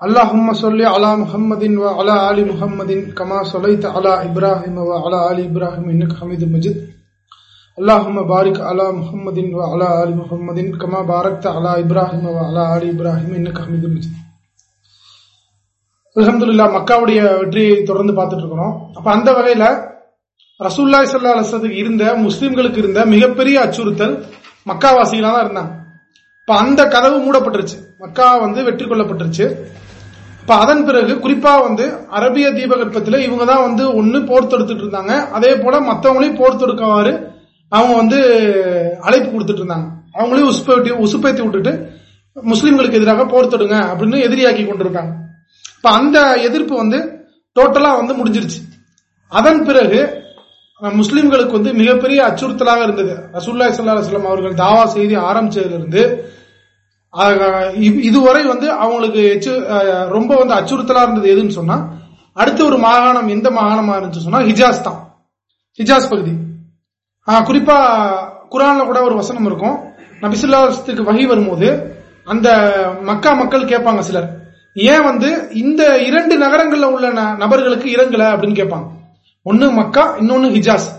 اللهم صل على محمد وعلى آل محمد كما صليت على إبراهيم وعلى آل إبراهيم إنك حميد مجيد اللهم بارك على محمد وعلى آل محمد كما باركت على إبراهيم وعلى آل إبراهيم إنك حميد مجيد அல்ஹம்துலில்லா மக்காவுடைய வெற்றியை தொடர்ந்து பார்த்துட்டு இருக்கிறோம் அப்ப அந்த வகையில ரசூல்லாய் சல்லா அலுவலத்துக்கு இருந்த முஸ்லிம்களுக்கு இருந்த மிகப்பெரிய அச்சுறுத்தல் மக்காவாசிகளா தான் இருந்தாங்க இப்ப அந்த கதவு மூடப்பட்டுருச்சு மக்கா வந்து வெற்றி கொள்ளப்பட்டுருச்சு இப்ப அதன் பிறகு குறிப்பா வந்து அரபிய தீபகற்பத்துல இவங்க தான் வந்து ஒன்னு போர் தொடுத்துட்டு இருந்தாங்க. அதே போல மத்தவங்களையும் போர் தொடுக்கவாறு அவங்க வந்து அழைப்பு கொடுத்துட்டு இருந்தாங்க. அவங்களையும் உசுப்பேட்டி உசுப்பேத்தி விட்டுட்டு முஸ்லிம்களுக்கு எதிராக போர் தொடுங்க அப்படின்னு எதிரியாக்கி கொண்டிருக்காங்க. இப்ப அந்த எதிர்ப்பு வந்து டோட்டலா வந்து முடிஞ்சிருச்சு. அதன் பிறகு முஸ்லிம்களுக்கு வந்து மிகப்பெரிய அச்சுறுத்தலாக இருந்தது. ரசூல்லா சல்லா அலுவலம் அவர்கள் தாவா செய்தி ஆரம்பிச்சதிலிருந்து இதுவரை வந்து அவங்களுக்கு ரொம்ப வந்து அச்சுறுத்தலா இருந்தது எதுன்னு சொன்னா அடுத்த ஒரு மாகாணம் எந்த மாகாணமா இருந்துச்சு சொன்னா ஹிஜாஸ் தான். ஹிஜாஸ் பகுதி. குறிப்பா குரான்ல கூட ஒரு வசனம் இருக்கும். நபிசுல்லாத்துக்கு வகி வரும்போது அந்த மக்கா மக்கள் கேட்பாங்க சிலர். ஏன் வந்து இந்த இரண்டு நகரங்கள்ல உள்ள நபர்களுக்கு இறங்கல அப்படின்னு கேட்பாங்க. ஒன்னு மக்கா இன்னொன்னு ஹிஜாஸ்.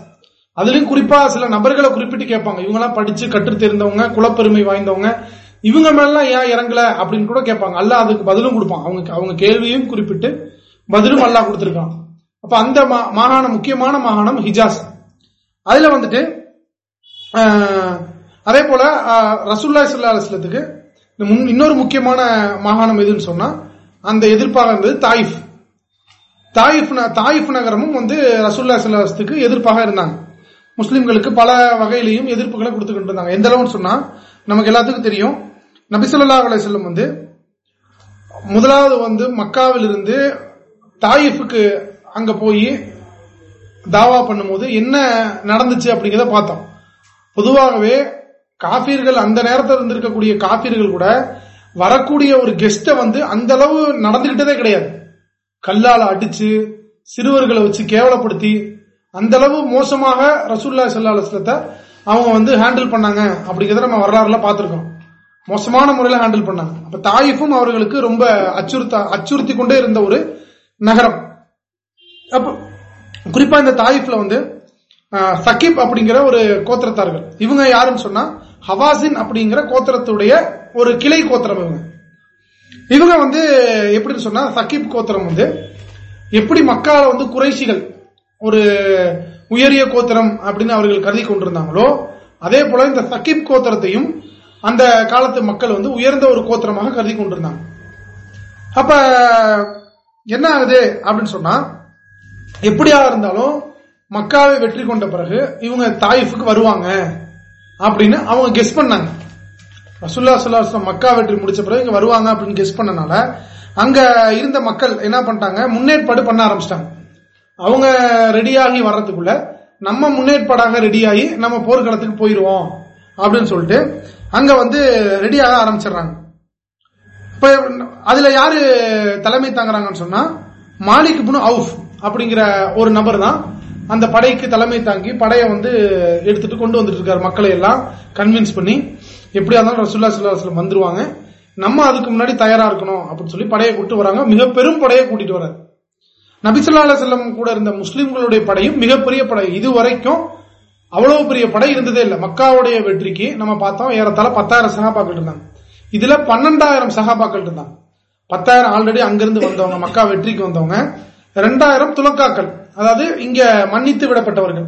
அதுலயும் குறிப்பா சில நபர்களை குறிப்பிட்டு கேட்பாங்க. இவங்க எல்லாம் படிச்சு கற்று தெரிந்தவங்க குலப்பெருமை வாய்ந்தவங்க இவங்க மேலாம் ஏன் இறங்கல அப்படின்னு கூட கேட்பாங்க. அல்ல அதுக்கு பதிலும் கொடுப்பான். அவங்க அவங்க கேள்வியும் குறிப்பிட்டு பதிலும் அல்லா கொடுத்திருக்கான். அப்ப அந்த மாகாணம் முக்கியமான மாகாணம் ஹிஜாஸ். அதுல வந்துட்டு அதே போல ரசூல்லா சல்லா அலுவலத்துக்கு இன்னொரு முக்கியமான மாகாணம் எதுன்னு சொன்னா அந்த எதிர்ப்பாக இருந்தது தாயிஃப். தாயிஃப் தாயிஃப் நகரமும் வந்து ரசூல்லா சல்லாத்துக்கு எதிர்ப்பாக இருந்தாங்க. முஸ்லிம்களுக்கு பல வகையிலையும் எதிர்ப்புகளை கொடுத்துக்கிட்டு இருந்தாங்க. எந்த அளவுன்னு சொன்னா நமக்கு எல்லாத்துக்கும் தெரியும். நபிசல்லா அலை செல்லம் வந்து முதலாவது வந்து மக்காவிலிருந்து தாயிஃபுக்கு அங்க போய் தாவா பண்ணும்போது என்ன நடந்துச்சு அப்படிங்கிறத பார்த்தோம். பொதுவாகவே காபீர்கள் அந்த நேரத்தில் இருந்திருக்கக்கூடிய காபீர்கள் கூட வரக்கூடிய ஒரு கெஸ்ட்டை வந்து அந்த அளவு நடந்துகிட்டதே கிடையாது. கல்லால் அடிச்சு சிறுவர்களை வச்சு கேவலப்படுத்தி அந்த அளவு மோசமாக ரசூல்லா சல்லா அலுவலத்தை அவங்க வந்து ஹேண்டில் பண்ணாங்க அப்படிங்கிறத நம்ம வரலாறுல பார்த்திருக்கோம். மோசமான முறையில் ஹேண்டில் பண்ணாங்க. அப்ப தாயிஃபும் அவர்களுக்கு ரொம்ப அச்சுறுத்த அச்சுறுத்தி கொண்டே இருந்த ஒரு நகரம். அப்ப குறிப்பா இந்த தாயிஃப்ல வந்து சகிப் அப்படிங்கிற ஒரு கோத்திரத்தார்கள். இவங்க யாருன்னு சொன்னா ஹவாசின் அப்படிங்கிற கோத்திரத்துடைய ஒரு கிளை கோத்திரம் இவங்க. இவங்க வந்து எப்படின்னு சொன்னா சகிப் கோத்திரம் வந்து எப்படி மக்கால வந்து குறைசிகள் ஒரு உயரிய கோத்திரம் அப்படின்னு அவர்கள் கருதி கொண்டிருந்தாங்களோ அதே போல இந்த சகிப் கோத்திரத்தையும் அந்த காலத்து மக்கள் வந்து உயர்ந்த ஒரு கோத்திரமாக கருதி கொண்டிருந்தாங்க. அப்ப என்ன ஆகுது அப்படின்னு சொன்னா எப்படியா இருந்தாலும் மக்காவை வெற்றி கொண்ட பிறகு இவங்க தாயிஃபுக்கு வருவாங்க அப்படின்னு அவங்க கெஸ் பண்ணாங்க. ரசுல்லா சுல்லா மக்கா வெற்றி முடிச்ச பிறகு இங்க வருவாங்க அப்படின்னு கெஸ் பண்ணனால அங்க இருந்த மக்கள் என்ன பண்ணிட்டாங்க முன்னேற்பாடு பண்ண ஆரம்பிச்சிட்டாங்க. அவங்க ரெடியாகி வர்றதுக்குள்ள நம்ம முன்னேற்பாடாக ரெடியாகி நம்ம போர்க்களத்துக்கு போயிருவோம் அப்படின்னு சொல்லிட்டு அங்க வந்து ரெடியாக ஆரம்பிச்சிடுறாங்க. இப்ப அதுல யாரு தலைமை தாங்குறாங்கன்னு சொன்னா மாலிக் புனு அவுஃப் அப்படிங்கிற ஒரு நபர் தான் அந்த படைக்கு தலைமை தாங்கி படையை வந்து எடுத்துட்டு கொண்டு வந்துட்டு இருக்காரு. மக்களை எல்லாம் கன்வின்ஸ் பண்ணி எப்படியா இருந்தாலும் ரசுல்லா சுல்லாஸ்லம் வந்துருவாங்க. நம்ம அதுக்கு முன்னாடி தயாரா இருக்கணும் அப்படின்னு சொல்லி படையை கூட்டு வராங்க. மிக பெரும் படையை கூட்டிட்டு வராரு. நபிசுல்லா செல்லம் கூட இருந்த முஸ்லிம்களுடைய படையும் மிகப்பெரிய படை. இது வரைக்கும் அவ்வளவு பெரிய படை இருந்ததே இல்லை. மக்காவுடைய வெற்றிக்கு நம்ம பார்த்தோம் ஏறத்தால பத்தாயிரம் சகாபாக்கள் இருந்தாங்க. இதுல பன்னெண்டாயிரம் சகாபாக்கள் இருந்தாங்க. பத்தாயிரம் ஆல்ரெடி அங்கிருந்து வந்தவங்க மக்கா வெற்றிக்கு வந்தவங்க. ரெண்டாயிரம் துலக்காக்கள். அதாவது இங்க மன்னித்து விடப்பட்டவர்கள்.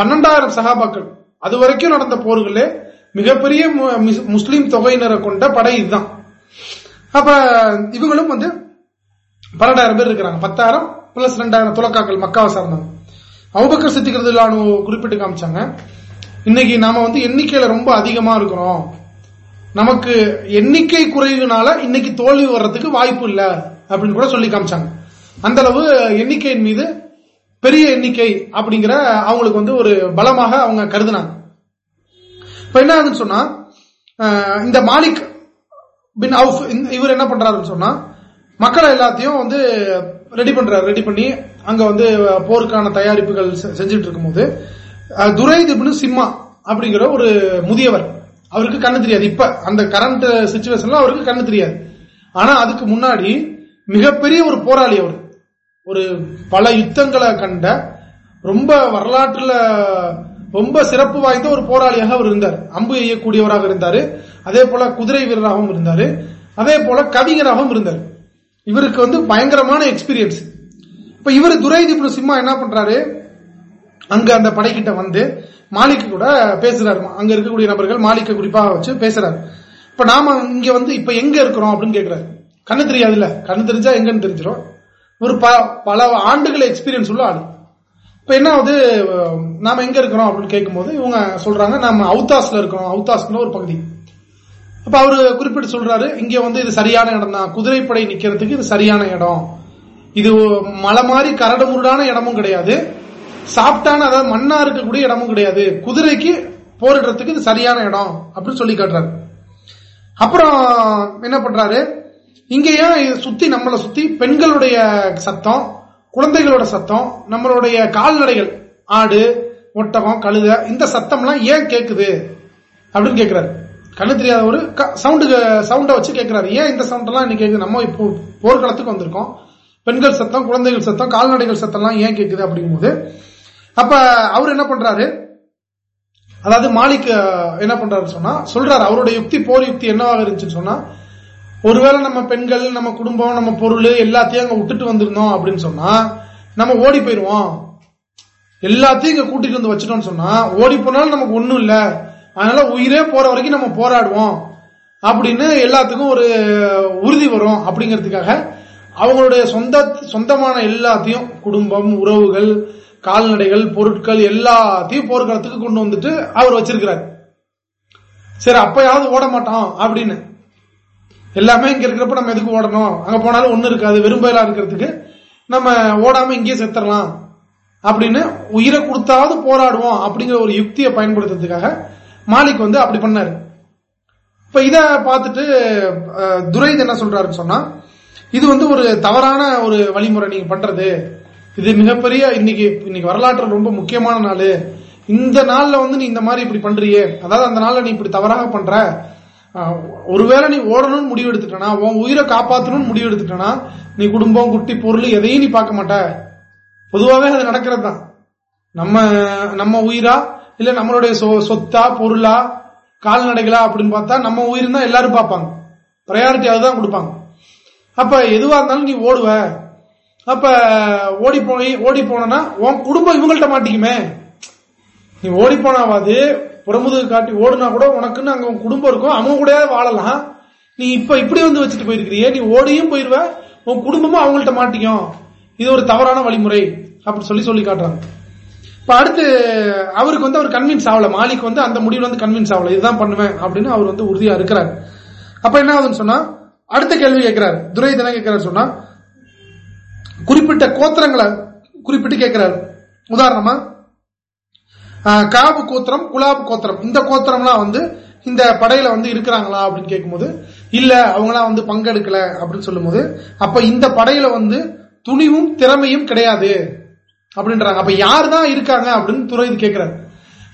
பன்னெண்டாயிரம் சகாபாக்கள். அது வரைக்கும் நடந்த போர்களே மிகப்பெரிய முஸ்லீம் தொகையினரை கொண்ட படை இதுதான். அப்ப இவங்களும் வந்து பன்னெண்டாயிரம் பேர் இருக்கிறாங்க. பத்தாயிரம் பிளஸ் ரெண்டாயிரம் துலக்காக்கள் மக்காவை சார்ந்தவங்க. அவுபக்கர் சித்திக்கிறது குறிப்பிட்டு காமிச்சாங்க. இன்னைக்கு நாம வந்து எண்ணிக்கையில ரொம்ப அதிகமா இருக்கிறோம். நமக்கு எண்ணிக்கை குறைவுனால இன்னைக்கு தோல்வி வர்றதுக்கு வாய்ப்பு இல்ல அப்படின்னு கூட சொல்லி காமிச்சாங்க. அந்த அளவு எண்ணிக்கையின் மீது பெரிய எண்ணிக்கை அப்படிங்கிற அவங்களுக்கு வந்து ஒரு பலமாக அவங்க கருதுனாங்க. இப்ப என்ன ஆகுதுன்னு சொன்னா இந்த மாலிக் பின் அவுஃப் இவர் என்ன பண்றாருன்னு சொன்னா மக்களை எல்லாத்தையும் வந்து ரெடி பண்றாரு. ரெடி பண்ணி அங்க வந்து போருக்கான தயாரிப்புகள் செஞ்சுட்டு இருக்கும்போது துரைதிபின் சிம்மா அப்படிங்கிற ஒரு முதியவர். அவருக்கு கண்ணு தெரியாது. இப்ப அந்த கரண்ட் சுச்சுவேஷன்ல அவருக்கு கண்ணு தெரியாது. ஆனா அதுக்கு முன்னாடி மிகப்பெரிய ஒரு போராளி அவர். ஒரு பல யுத்தங்களை கண்ட ரொம்ப வரலாற்றுல ரொம்ப சிறப்பு வாய்ந்த ஒரு போராளியாக அவர் இருந்தார். அம்பு எய்யக்கூடியவராக இருந்தாரு. அதே போல குதிரை வீரராகவும் இருந்தாரு. அதே போல கவிஞராகவும் இருந்தார். இவருக்கு வந்து பயங்கரமான எக்ஸ்பீரியன்ஸ் இப்ப இவர் துரைதீப் சிம்மா என்ன பண்றாரு? அங்க அந்த படைக்கிட்ட வந்து மாலிக்கு கூட பேசுறாரு. அங்க இருக்கக்கூடிய நபர்கள் மாலிக்க குறிப்பாக வச்சு பேசுறாரு. இப்ப நாம இங்க வந்து இப்ப எங்க இருக்கிறோம் அப்படின்னு கேக்குறாரு. கண்ணு தெரியாது இல்ல கண்ணு தெரிஞ்சா எங்கன்னு தெரிஞ்சிடும் ஒரு பல ஆண்டுகள் எக்ஸ்பீரியன்ஸ் உள்ள ஆளு. இப்ப என்ன ஆகுது? நாம எங்க இருக்கிறோம் அப்படின்னு கேட்கும் போது இவங்க சொல்றாங்க நாம அவுத்தாஸ்ல இருக்கிறோம். அவுத்தாஸ்ல ஒரு பகுதி. அப்ப அவரு குறிப்பிட்டு சொல்றாரு இங்க வந்து இது சரியான இடம் தான். குதிரைப்படை நிக்கிறதுக்கு இது சரியான இடம். இது மலை மாதிரி கரடு முருடான இடமும் கிடையாது. சாப்பிட்டான அதாவது மண்ணா இருக்கக்கூடிய இடமும் கிடையாது. குதிரைக்கு போரிடுறதுக்கு இது சரியான இடம் அப்படின்னு சொல்லி காட்டுறாரு. அப்புறம் என்ன பண்றாரு? இங்க ஏன் சுத்தி நம்மளை சுத்தி பெண்களுடைய சத்தம் குழந்தைகளோட சத்தம் நம்மளுடைய கால்நடைகள் ஆடு ஒட்டகம் கழுத இந்த சத்தம்லாம் ஏன் கேக்குது? அப்படின்னு கேக்குறாரு. கண்ணு தெரியாத ஒரு சவுண்டு சவுண்டை வச்சு கேட்கிறாரு ஏன் இந்த சவுண்ட் எல்லாம் இன்னைக்கு நம்ம இப்போ போர்க்களத்துக்கு வந்திருக்கோம். பெண்கள் சத்தம் குழந்தைகள் சத்தம் கால்நடைகள் சத்தம்லாம் ஏன் கேட்குது அப்படிங்கும்போது அப்ப அவர் என்ன பண்றாரு? அதாவது மாலிக் என்ன பண்றாரு சொன்னா சொல்றாரு அவருடைய யுக்தி போர் யுக்தி என்னவாக இருந்துச்சுன்னு சொன்னா ஒருவேளை நம்ம பெண்கள் நம்ம குடும்பம் நம்ம பொருள் எல்லாத்தையும் அங்க விட்டுட்டு வந்திருந்தோம் அப்படின்னு சொன்னா நம்ம ஓடி போயிருவோம். எல்லாத்தையும் இங்க கூட்டிட்டு வந்து வச்சுட்டோம்னு சொன்னா ஓடி போனாலும் நமக்கு ஒண்ணும் இல்ல. அதனால உயிரே போற வரைக்கும் நம்ம போராடுவோம். அப்படின்னு எல்லாத்துக்கும் ஒரு உறுதி வரும் அப்படிங்கிறதுக்காக அவங்களுடைய சொந்த சொந்தமான எல்லாத்தையும் குடும்பம் உறவுகள் கால்நடைகள் பொருட்கள் எல்லாத்தையும் போர்க்களத்துக்கு கொண்டு வந்துட்டு அவர் வச்சிருக்கிறார். சரி அப்பயாவது ஓட மாட்டோம் அப்படின்னு. எல்லாமே இங்க இருக்கிறப்ப நம்ம எதுக்கு ஓடணும்? அங்க போனாலும் ஒண்ணு இருக்காது வெறும்பயலா இருக்கிறதுக்கு. நம்ம ஓடாம இங்கேயே செத்துறலாம் அப்படின்னு உயிரை கொடுத்தாவது போராடுவோம் அப்படிங்கிற ஒரு யுக்தியை பயன்படுத்துறதுக்காக மாலிக் வந்து அப்படி பண்ணாரு. இப்ப இத பார்த்துட்டு துரைத் என்ன சொல்றாருன்னு சொன்னா இது வந்து ஒரு தவறான ஒரு வழிமுறை நீங்க பண்றது. இது மிகப்பெரிய இன்னைக்கு இன்னைக்கு வரலாற்று ரொம்ப முக்கியமான நாள். இந்த நாள்ல வந்து நீ இந்த மாதிரி இப்படி பண்றியே. அதாவது அந்த நாள்ல நீ இப்படி தவறாக பண்ற. ஒருவேளை நீ ஓடணும்னு முடிவு எடுத்துட்டனா உன் உயிரை காப்பாற்றணும்னு முடிவு எடுத்துட்டனா நீ குடும்பம் குட்டி பொருள் எதையும் நீ பார்க்க மாட்ட. பொதுவாகவே அது நடக்கிறது தான். நம்ம நம்ம உயிரா இல்ல நம்மளுடைய சொத்தா பொருளா கால்நடைகளா அப்படின்னு பார்த்தா நம்ம உயிர் தான் எல்லாரும் பார்ப்பாங்க. ப்ரையாரிட்டி அதுதான் கொடுப்பாங்க. அப்ப எதுவா இருந்தாலும் நீ ஓடுவ. அப்ப ஓடி போய் ஓடி போனா உன் குடும்பம் இவங்கள்ட்ட மாட்டிக்குமே. நீ ஓடி போனாவாது புறமுதுகு காட்டி ஓடுனா கூட உனக்குன்னு அங்க உன் குடும்பம் இருக்கும் அவங்க கூட வாழலாம். நீ இப்ப இப்படி வந்து வச்சுட்டு போயிருக்கிறியே நீ ஓடியும் போயிருவ உன் குடும்பமும் அவங்கள்ட்ட மாட்டிக்கும். இது ஒரு தவறான வழிமுறை அப்படின்னு சொல்லி சொல்லி காட்டுறாங்க. இப்ப அடுத்து அவருக்கு வந்து அவர் கன்வின்ஸ் ஆகல. மாலிக் வந்து அந்த முடிவுல வந்து கன்வின்ஸ் ஆகல. இதுதான் பண்ணுவேன் அப்படின்னு அவர் வந்து உறுதியா இருக்கிறார். அப்ப என்ன ஆகுதுன்னு சொன்னா அடுத்த கேள்வி கேட்கிறார். துரை என்ன கேட்கிறாரு சொன்னா குறிப்பிட்ட கோத்திரங்களை குறிப்பிட்டு கேட்கிறார். உதாரணமா காபு கோத்திரம் குலாபு கோத்திரம். இந்த கோத்திரம்லாம் வந்து இந்த படையில வந்து இருக்கிறாங்களா அப்படின்னு கேட்கும்போது இல்ல அவங்களாம் வந்து பங்கெடுக்கல அப்படின்னு சொல்லும் போது அப்ப இந்த படையில வந்து துணிவும் திறமையும் கிடையாது அப்படின்றாங்க. அப்ப யார் தான் இருக்காங்க அப்படின்னு துறை கேட்கிறாரு.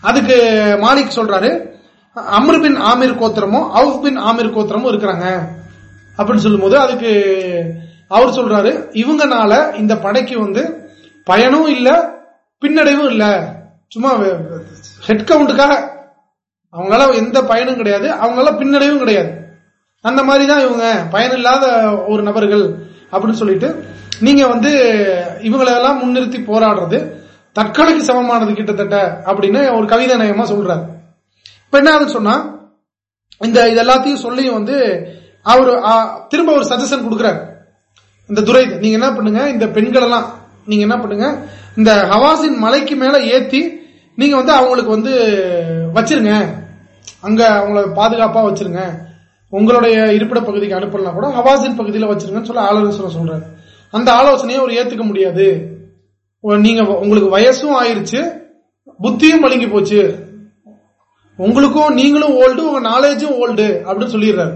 அதுக்கு மாலிக் சொல்றாரு அம்ருபின் ஆமீர் கோத்திரமும் அவுஃப் பின் ஆமீர் கோத்திரமும் இருக்கிறாங்க. அப்படின்னு சொல்லும்போது அதுக்கு அவர் சொல்றாரு இவங்கனால இந்த படைக்கு வந்து பயனும் இல்ல பின்னடைவும் இல்ல. சும்மா ஹெட் கவுண்டுக்காக அவங்களால எந்த பயனும் கிடையாது அவங்களால பின்னடைவும் கிடையாது. அந்த மாதிரி தான் இவங்க பயனில்லாத ஒரு நபர்கள் அப்படின்னு சொல்லிட்டு நீங்க வந்து இவங்களெல்லாம் முன்னிறுத்தி போராடுறது தற்கொலைக்கு சமமானது கிட்டத்தட்ட அப்படின்னு ஒரு கவிதை நயமா சொல்றாரு. இப்ப என்ன ஆகுது சொன்னா இந்த இது எல்லாத்தையும் சொல்லி வந்து அவர் திரும்ப ஒரு சஜஷன் கொடுக்கிறார். இந்த துரை நீங்க என்ன பண்ணுங்க? இந்த பெண்கள் எல்லாம் நீங்க என்ன பண்ணுங்க? இந்த ஹவாசின் மலைக்கு மேல ஏத்தி நீங்க வந்து அவங்களுக்கு வந்து வச்சிருங்க. அங்க அவங்கள பாதுகாப்பா வச்சிருங்க. உங்களுடைய இருப்பிட பகுதிக்கு அனுப்பலாம் கூட ஹவாசின் பகுதியில் வச்சிருங்கன்னு சொல்ல ஆலோசனை சொல்றாரு. அந்த ஆலோசனையை அவர் ஏத்துக்க முடியாது. நீங்க உங்களுக்கு வயசும் ஆயிருச்சு புத்தியும் மழுங்கி போச்சு. உங்களுக்கும் நீங்களும் ஓல்டு உங்க நாலேஜும் ஓல்டு அப்படின்னு சொல்லிடுறாரு.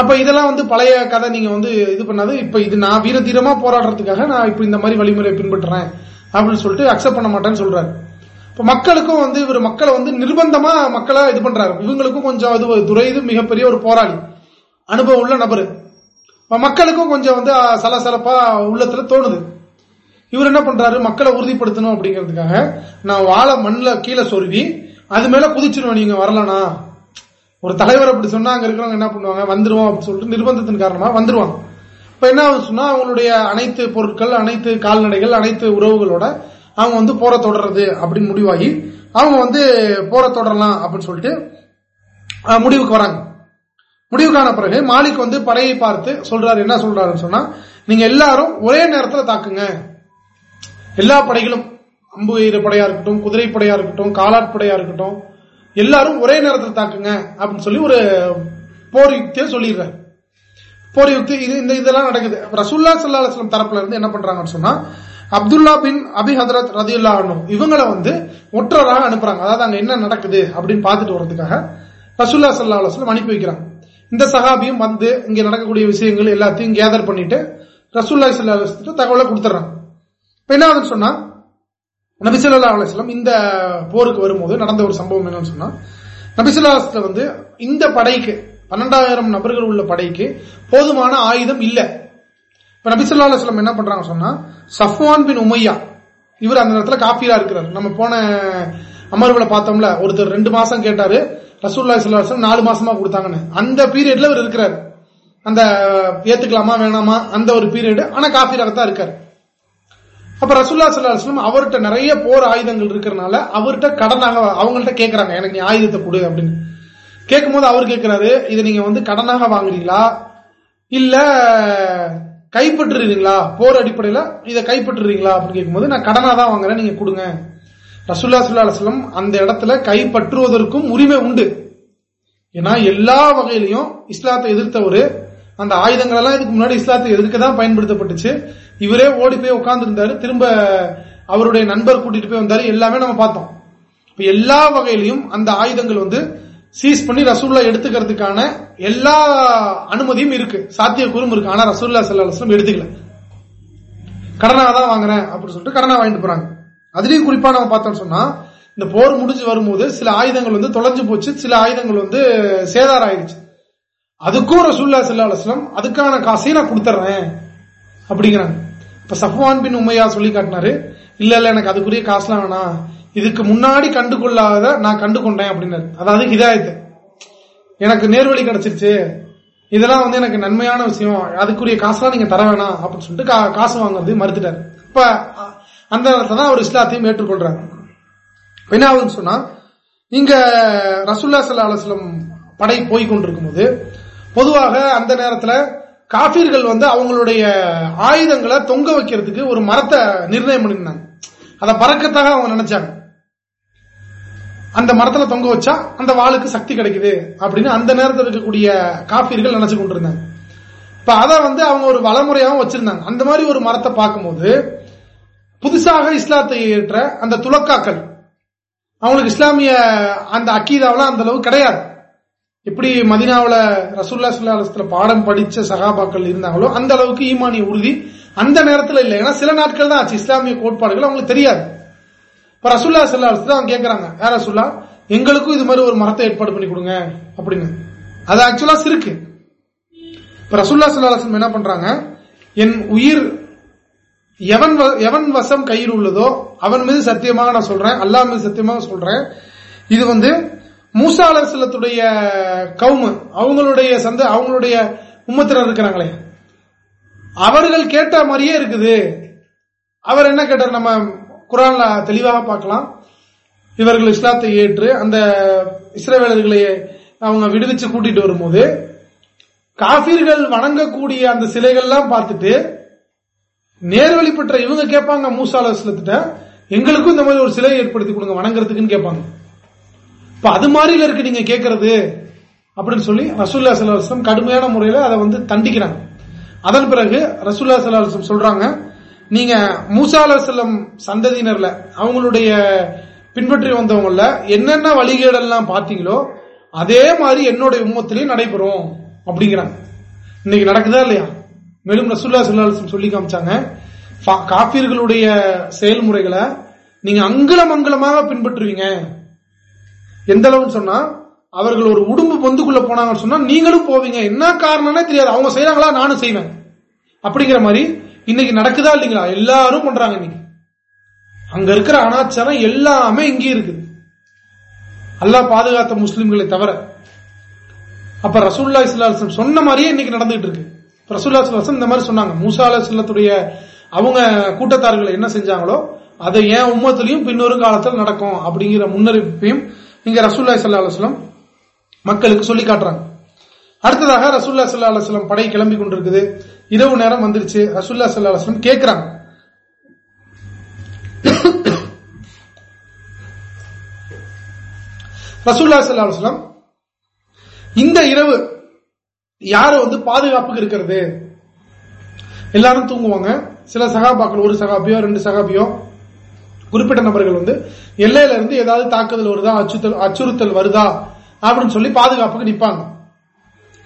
அப்ப இதெல்லாம் வந்து பழைய கதை நீங்க வந்து இது பண்ணாது. இப்ப இது நான் வீர தீரமா போராடுறதுக்காக நான் இப்ப இந்த மாதிரி வழிமுறையை பின்பற்றுறேன் அப்படின்னு சொல்லிட்டு அக்செப்ட் பண்ண மாட்டேன்னு சொல்றாரு. இப்ப மக்களுக்கும் வந்து இவர் மக்களை வந்து நிர்பந்தமா மக்களை இது பண்றாரு. இவங்களுக்கும் கொஞ்சம் இது துறை இது மிகப்பெரிய ஒரு போராளி. அனுபவம் உள்ள நபரு. மக்களுக்கும் கொஞ்சம் வந்து சலசலப்பா உள்ளத்துல தோணுது. இவர் என்ன பண்றாரு? மக்களை உறுதிப்படுத்தணும் அப்படிங்கிறதுக்காக நான் வாழை மண்ணில் கீழே சொருவி அது மேல குதிச்சிருவேன். நீங்க வரலனா? ஒரு தலைவர் அப்படி சொன்னா அங்க இருக்கிறவங்க என்ன பண்ணுவாங்க? வந்துருவோம் அப்படின்னு சொல்லிட்டு நிர்பந்தத்தின் காரணமா வந்துருவாங்க. இப்ப என்ன சொன்னா அவங்களுடைய அனைத்து பொருட்கள் அனைத்து கால்நடைகள் அனைத்து உறவுகளோட அவங்க வந்து போற தொடர்றது அப்படின்னு முடிவாகி அவங்க வந்து போற தொடரலாம் அப்படின்னு சொல்லிட்டு முடிவுக்கு வராங்க. முடிவுக்கான பிறகு மாலிக் வந்து படையை பார்த்து சொல்றாரு. என்ன சொல்றாருன்னு சொன்னா நீங்க எல்லாரும் ஒரே நேரத்தில் தாக்குங்க. எல்லா படைகளும் அம்பு எய்கிற படையா இருக்கட்டும் குதிரை படையா இருக்கட்டும் காலாட்படையா இருக்கட்டும் எல்லாரும் ஒரே நேரத்தில் தாக்குங்க அப்படின்னு சொல்லி ஒரு போர் யுக்தியை சொல்லிடுறாரு. போர் யுக்தி இது இந்த இதெல்லாம் நடக்குது. ரசூல்லா சல்லா அலுவலம் தரப்புல இருந்து என்ன பண்றாங்கன்னு சொன்னா அப்துல்லா பின் அபி ஹதரத் ரதியுல்லா இவங்களை வந்து ஒற்றராக அனுப்புறாங்க. அதாவது அங்க என்ன நடக்குது அப்படின்னு பார்த்துட்டு வர்றதுக்காக ரசூல்லா சல்லா அலுவலம் அனுப்பி வைக்கிறாங்க. இந்த சகாபியும் வந்து இங்க நடக்கக்கூடிய விஷயங்கள் எல்லாத்தையும் கேதர் பண்ணிட்டு ரசூல்லா சல்லா தகவலை கொடுத்துறாங்க. என்ன சொன்னா நபிசல்லா அலிஸ்லாம் இந்த போருக்கு வரும்போது நடந்த ஒரு சம்பவம் என்னன்னு சொன்னா நபிசுல்லா வந்து இந்த படைக்கு பன்னெண்டாயிரம் நபர்கள் உள்ள படைக்கு போதுமான ஆயுதம் இல்ல. இப்ப நபிசுல்லா அலுவலம் என்ன பண்றாங்க சொன்னா சஃப்வான் பின் உமையா இவர் அந்த நேரத்தில் காஃபியா இருக்கிறார். நம்ம போன அமர்வுல பார்த்தோம்ல ஒருத்தர் ரெண்டு மாசம் கேட்டாரு ரசூல்லா சல்லாஹம் நாலு மாசமா கொடுத்தாங்கன்னு. அந்த பீரியட்ல இவர் இருக்கிறார். அந்த ஏத்துக்கலாமா வேணாமா அந்த ஒரு பீரியடு ஆனா காஃபிராகத்தான் இருக்காரு. அப்ப ரசுல்லா சல்லாஸ்லம் அவர்கிட்ட நிறைய போர் ஆயுதங்கள் இருக்கிறனால அவர்கிட்ட கடனாக அவங்கள்ட்ட கேட்கறாங்க எனக்கு நீ ஆயுதத்தை கொடு அப்படின்னு. கேட்கும் போது அவர் கேட்கிறாரு இதை நீங்க வந்து கடனாக வாங்குறீங்களா? இல்ல கைப்பற்றுறீங்களா? போர் அடிப்படையில இதை கைப்பற்றுறீங்களா? அப்படின்னு கேட்கும்போது நான் கடனா தான் வாங்குறேன் நீங்க கொடுங்க. ரசுல்லா சுல்லா அலுவலம் அந்த இடத்துல கைப்பற்றுவதற்கும் உரிமை உண்டு. ஏன்னா எல்லா வகையிலையும் இஸ்லாத்தை எதிர்த்தவர் அந்த ஆயுதங்கள் எல்லாம் இதுக்கு முன்னாடி இஸ்லாத்தை எதிர்க்க தான் பயன்படுத்தப்பட்டுச்சு. இவரே ஓடி போய் உட்கார்ந்துருந்தாரு. திரும்ப அவருடைய நண்பர் கூட்டிட்டு போய் வந்தாரு. எல்லாமே நம்ம பார்த்தோம். எல்லா வகையிலையும் அந்த ஆயுதங்கள் வந்து சீஸ் பண்ணி ரசூல்லா எடுத்துக்கிறதுக்கான எல்லா அனுமதியும் இருக்கு. சாத்தியக்கூறும் இருக்கு. ஆனா ரசூல்லா சல்லாஸ்லம் எடுத்துக்கல. கடனா தான் வாங்குறேன் அப்படின்னு சொல்லிட்டு கடனா வாங்கிட்டு போறாங்க. அதுலயும் குறிப்பா நம்ம பார்த்தோம்னு சொன்னா இந்த போர் முடிஞ்சு வரும்போது சில ஆயுதங்கள் வந்து தொலைஞ்சு போச்சு. சில ஆயுதங்கள் வந்து சேதாரம் ஆயிடுச்சு. அதுக்கும் ரசூல்லா சல்லா அலுவலம் அதுக்கான காசையும் நான் கொடுத்துறேன். அப்படிங்கிறாங்க. இப்ப சஃப்வான் பின் உமையா சொல்லி காட்டினாரு இல்ல இல்ல எனக்கு அதுக்குரிய காசுலாம் வேணாம். இதுக்கு முன்னாடி கண்டு கொள்ளாத நான் கண்டு கொண்டேன் அப்படின்னாரு. அதாவது ஹிதாயத்து. எனக்கு நேர்வழி கிடைச்சிருச்சு. இதெல்லாம் வந்து எனக்கு நன்மையான விஷயம். அதுக்குரிய காசுலாம் நீங்க தர வேணாம் அப்படின்னு சொல்லிட்டு காசு வாங்குறது மறுத்துட்டாரு. இப்ப அந்த இடத்துல தான் அவர் இஸ்லாத்தையும் ஏற்றுக்கொள்றாங்க என்ன ஆகுதுன்னு சொன்னா இங்க ரசுல்லா சல்லா அலுவலம் படை போய் கொண்டிருக்கும் போது பொதுவாக அந்த நேரத்தில் காபீர்கள் வந்து அவங்களுடைய ஆயுதங்களை தொங்க வைக்கிறதுக்கு ஒரு மரத்தை நிர்ணயம் பண்ணியிருந்தாங்க. அதை பறக்கத்தாக அவங்க நினைச்சாங்க. அந்த மரத்துல தொங்க வச்சா அந்த வாளுக்கு சக்தி கிடைக்குது அப்படின்னு அந்த நேரத்தில் இருக்கக்கூடிய காபீர்கள் நினைச்சு கொண்டிருந்தாங்க. இப்ப அதை வந்து அவங்க ஒரு வளமுறையாகவும் வச்சிருந்தாங்க. அந்த மாதிரி ஒரு மரத்தை பார்க்கும்போது புதுசாக இஸ்லாத்தை ஏற்ற அந்த துலக்காக்கள் அவங்களுக்கு இஸ்லாமிய அந்த அக்கீதாவெல்லாம் அந்த அளவு கிடையாது. எப்படி மதினாவில் ரசூல்லா சுல்லாஸ்ல பாடம் படிச்ச சகாபாக்கள் இருந்தாங்களோ அந்த அளவுக்கு ஈமானிய உறுதி அந்த நேரத்தில் இல்லை. ஏன்னா சில நாட்கள் தான் ஆச்சு. இஸ்லாமிய கோட்பாடுகள் அவங்களுக்கு தெரியாது. இப்ப ரசூல்லா சல்லா அவங்க கேட்கறாங்க யார் ரசூல்லா எங்களுக்கும் இது மாதிரி ஒரு மரத்தை ஏற்பாடு பண்ணி கொடுங்க அப்படின்னு. அது ஆக்சுவலா சிறுக்கு. இப்ப ரசூல்லா சல்லாஹம் என்ன பண்றாங்க என் உயிர் எவன் எவன் வசம் கையில் உள்ளதோ அவன் மீது சத்தியமாக நான் சொல்றேன் அல்லா மீது சத்தியமாக சொல்றேன். இது வந்து மூசா அலசலத்துடைய கவுமு அவங்களுடைய சந்த அவங்களுடைய உம்மத்தினர் இருக்கிறாங்களே அவர்கள் கேட்ட மாதிரியே இருக்குது. அவர் என்ன கேட்டார்? நம்ம குரான்ல தெளிவாக பார்க்கலாம். இவர்கள் இஸ்லாத்தை ஏற்று அந்த இஸ்ரவேலர்களை அவங்க விடுவிச்சு கூட்டிட்டு வரும்போது காபீர்கள் வணங்கக்கூடிய அந்த சிலைகள்லாம் பார்த்துட்டு நேர்வழி பெற்ற இவங்க கேட்பாங்க மூசா அலுவலத்திட்ட எங்களுக்கும் இந்த மாதிரி ஒரு சிலை ஏற்படுத்தி கொடுங்க வணங்குறதுக்குன்னு கேட்பாங்க. இப்ப அது மாதிரில இருக்கு நீங்க கேட்கறது அப்படின்னு சொல்லி ரசூல்லா சலாஹம் கடுமையான முறையில அதை வந்து தண்டிக்கிறாங்க. அதன் பிறகு ரசூல்லா சல்லாஹம் சொல்றாங்க நீங்க மூசா அலுவலம் சந்ததியினர்ல அவங்களுடைய பின்பற்றி வந்தவங்கள என்னென்ன வழிகேடெல்லாம் பாத்தீங்களோ அதே மாதிரி என்னுடைய உம்மத்திலையும் நடைபெறும் அப்படிங்கிறாங்க. இன்னைக்கு நடக்குதா இல்லையா? மேலும் ரசூல்லா சல்லாஹம் சொல்லி காமிச்சாங்க காப்பீர்களுடைய செயல்முறைகளை நீங்க அங்குலம் அங்குலமாக பின்பற்றுவீங்க. எந்த அளவுன்னு சொன்னா அவர்கள் ஒரு உடும்பு பொந்துக்குள்ள போனாங்கன்னு சொன்னா நீங்களும் போவீங்க. என்ன காரணம்னே தெரியாது. அவங்க செய்யறாங்களா நானும் செய்வேன். அப்படிங்கிற மாதிரி இன்னைக்கு நடக்குதா இல்லைங்களா? எல்லாரும் பண்றாங்க இன்னைக்கு. அங்க இருக்கிற அனாச்சாரம் எல்லாமே இங்கே இருக்குது அல்லா பாதுகாத்த முஸ்லிம்களை தவிர. அப்ப ரசூல்லா இஸ்லாம் சொன்ன மாதிரியே இன்னைக்கு நடந்துட்டு இருக்கு. ரசூல்லா இஸ்லாம் இந்த மாதிரி சொன்னாங்க. மூசா அலுவலத்துடைய அவங்க கூட்டத்தார்கள் என்ன செஞ்சாங்களோ அதை ஏன் உம்மத்திலையும் பின்னொரு காலத்தில் நடக்கும் அப்படிங்கிற முன்னறிவிப்பையும் இங்க ரசூல்லா சல்லா அலுவலம் மக்களுக்கு சொல்லி காட்டுறாங்க. அடுத்ததாக ரசூல்லா சல்லா அலுவலம் படை கிளம்பி கொண்டிருக்குது. இரவு நேரம் வந்துருச்சு. ரசூல்லா சல்லா அலுவலம் கேட்கிறாங்க ரசூல்லா சல்லா அலுவலம் இந்த இரவு யாரு வந்து பாதுகாப்புக்கு இருக்கிறது? எல்லாரும் தூங்குவாங்க. சில சகாபாக்கள் ஒரு சகாபியோ ரெண்டு சகாபியோ குறிப்பிட்ட நபர்கள் வந்து எல்லையில இருந்து ஏதாவது தாக்குதல் வருதா அச்சுறுத்தல் அச்சுறுத்தல் வருதா அப்படின்னு சொல்லி பாதுகாப்புக்கு நிப்பாங்க.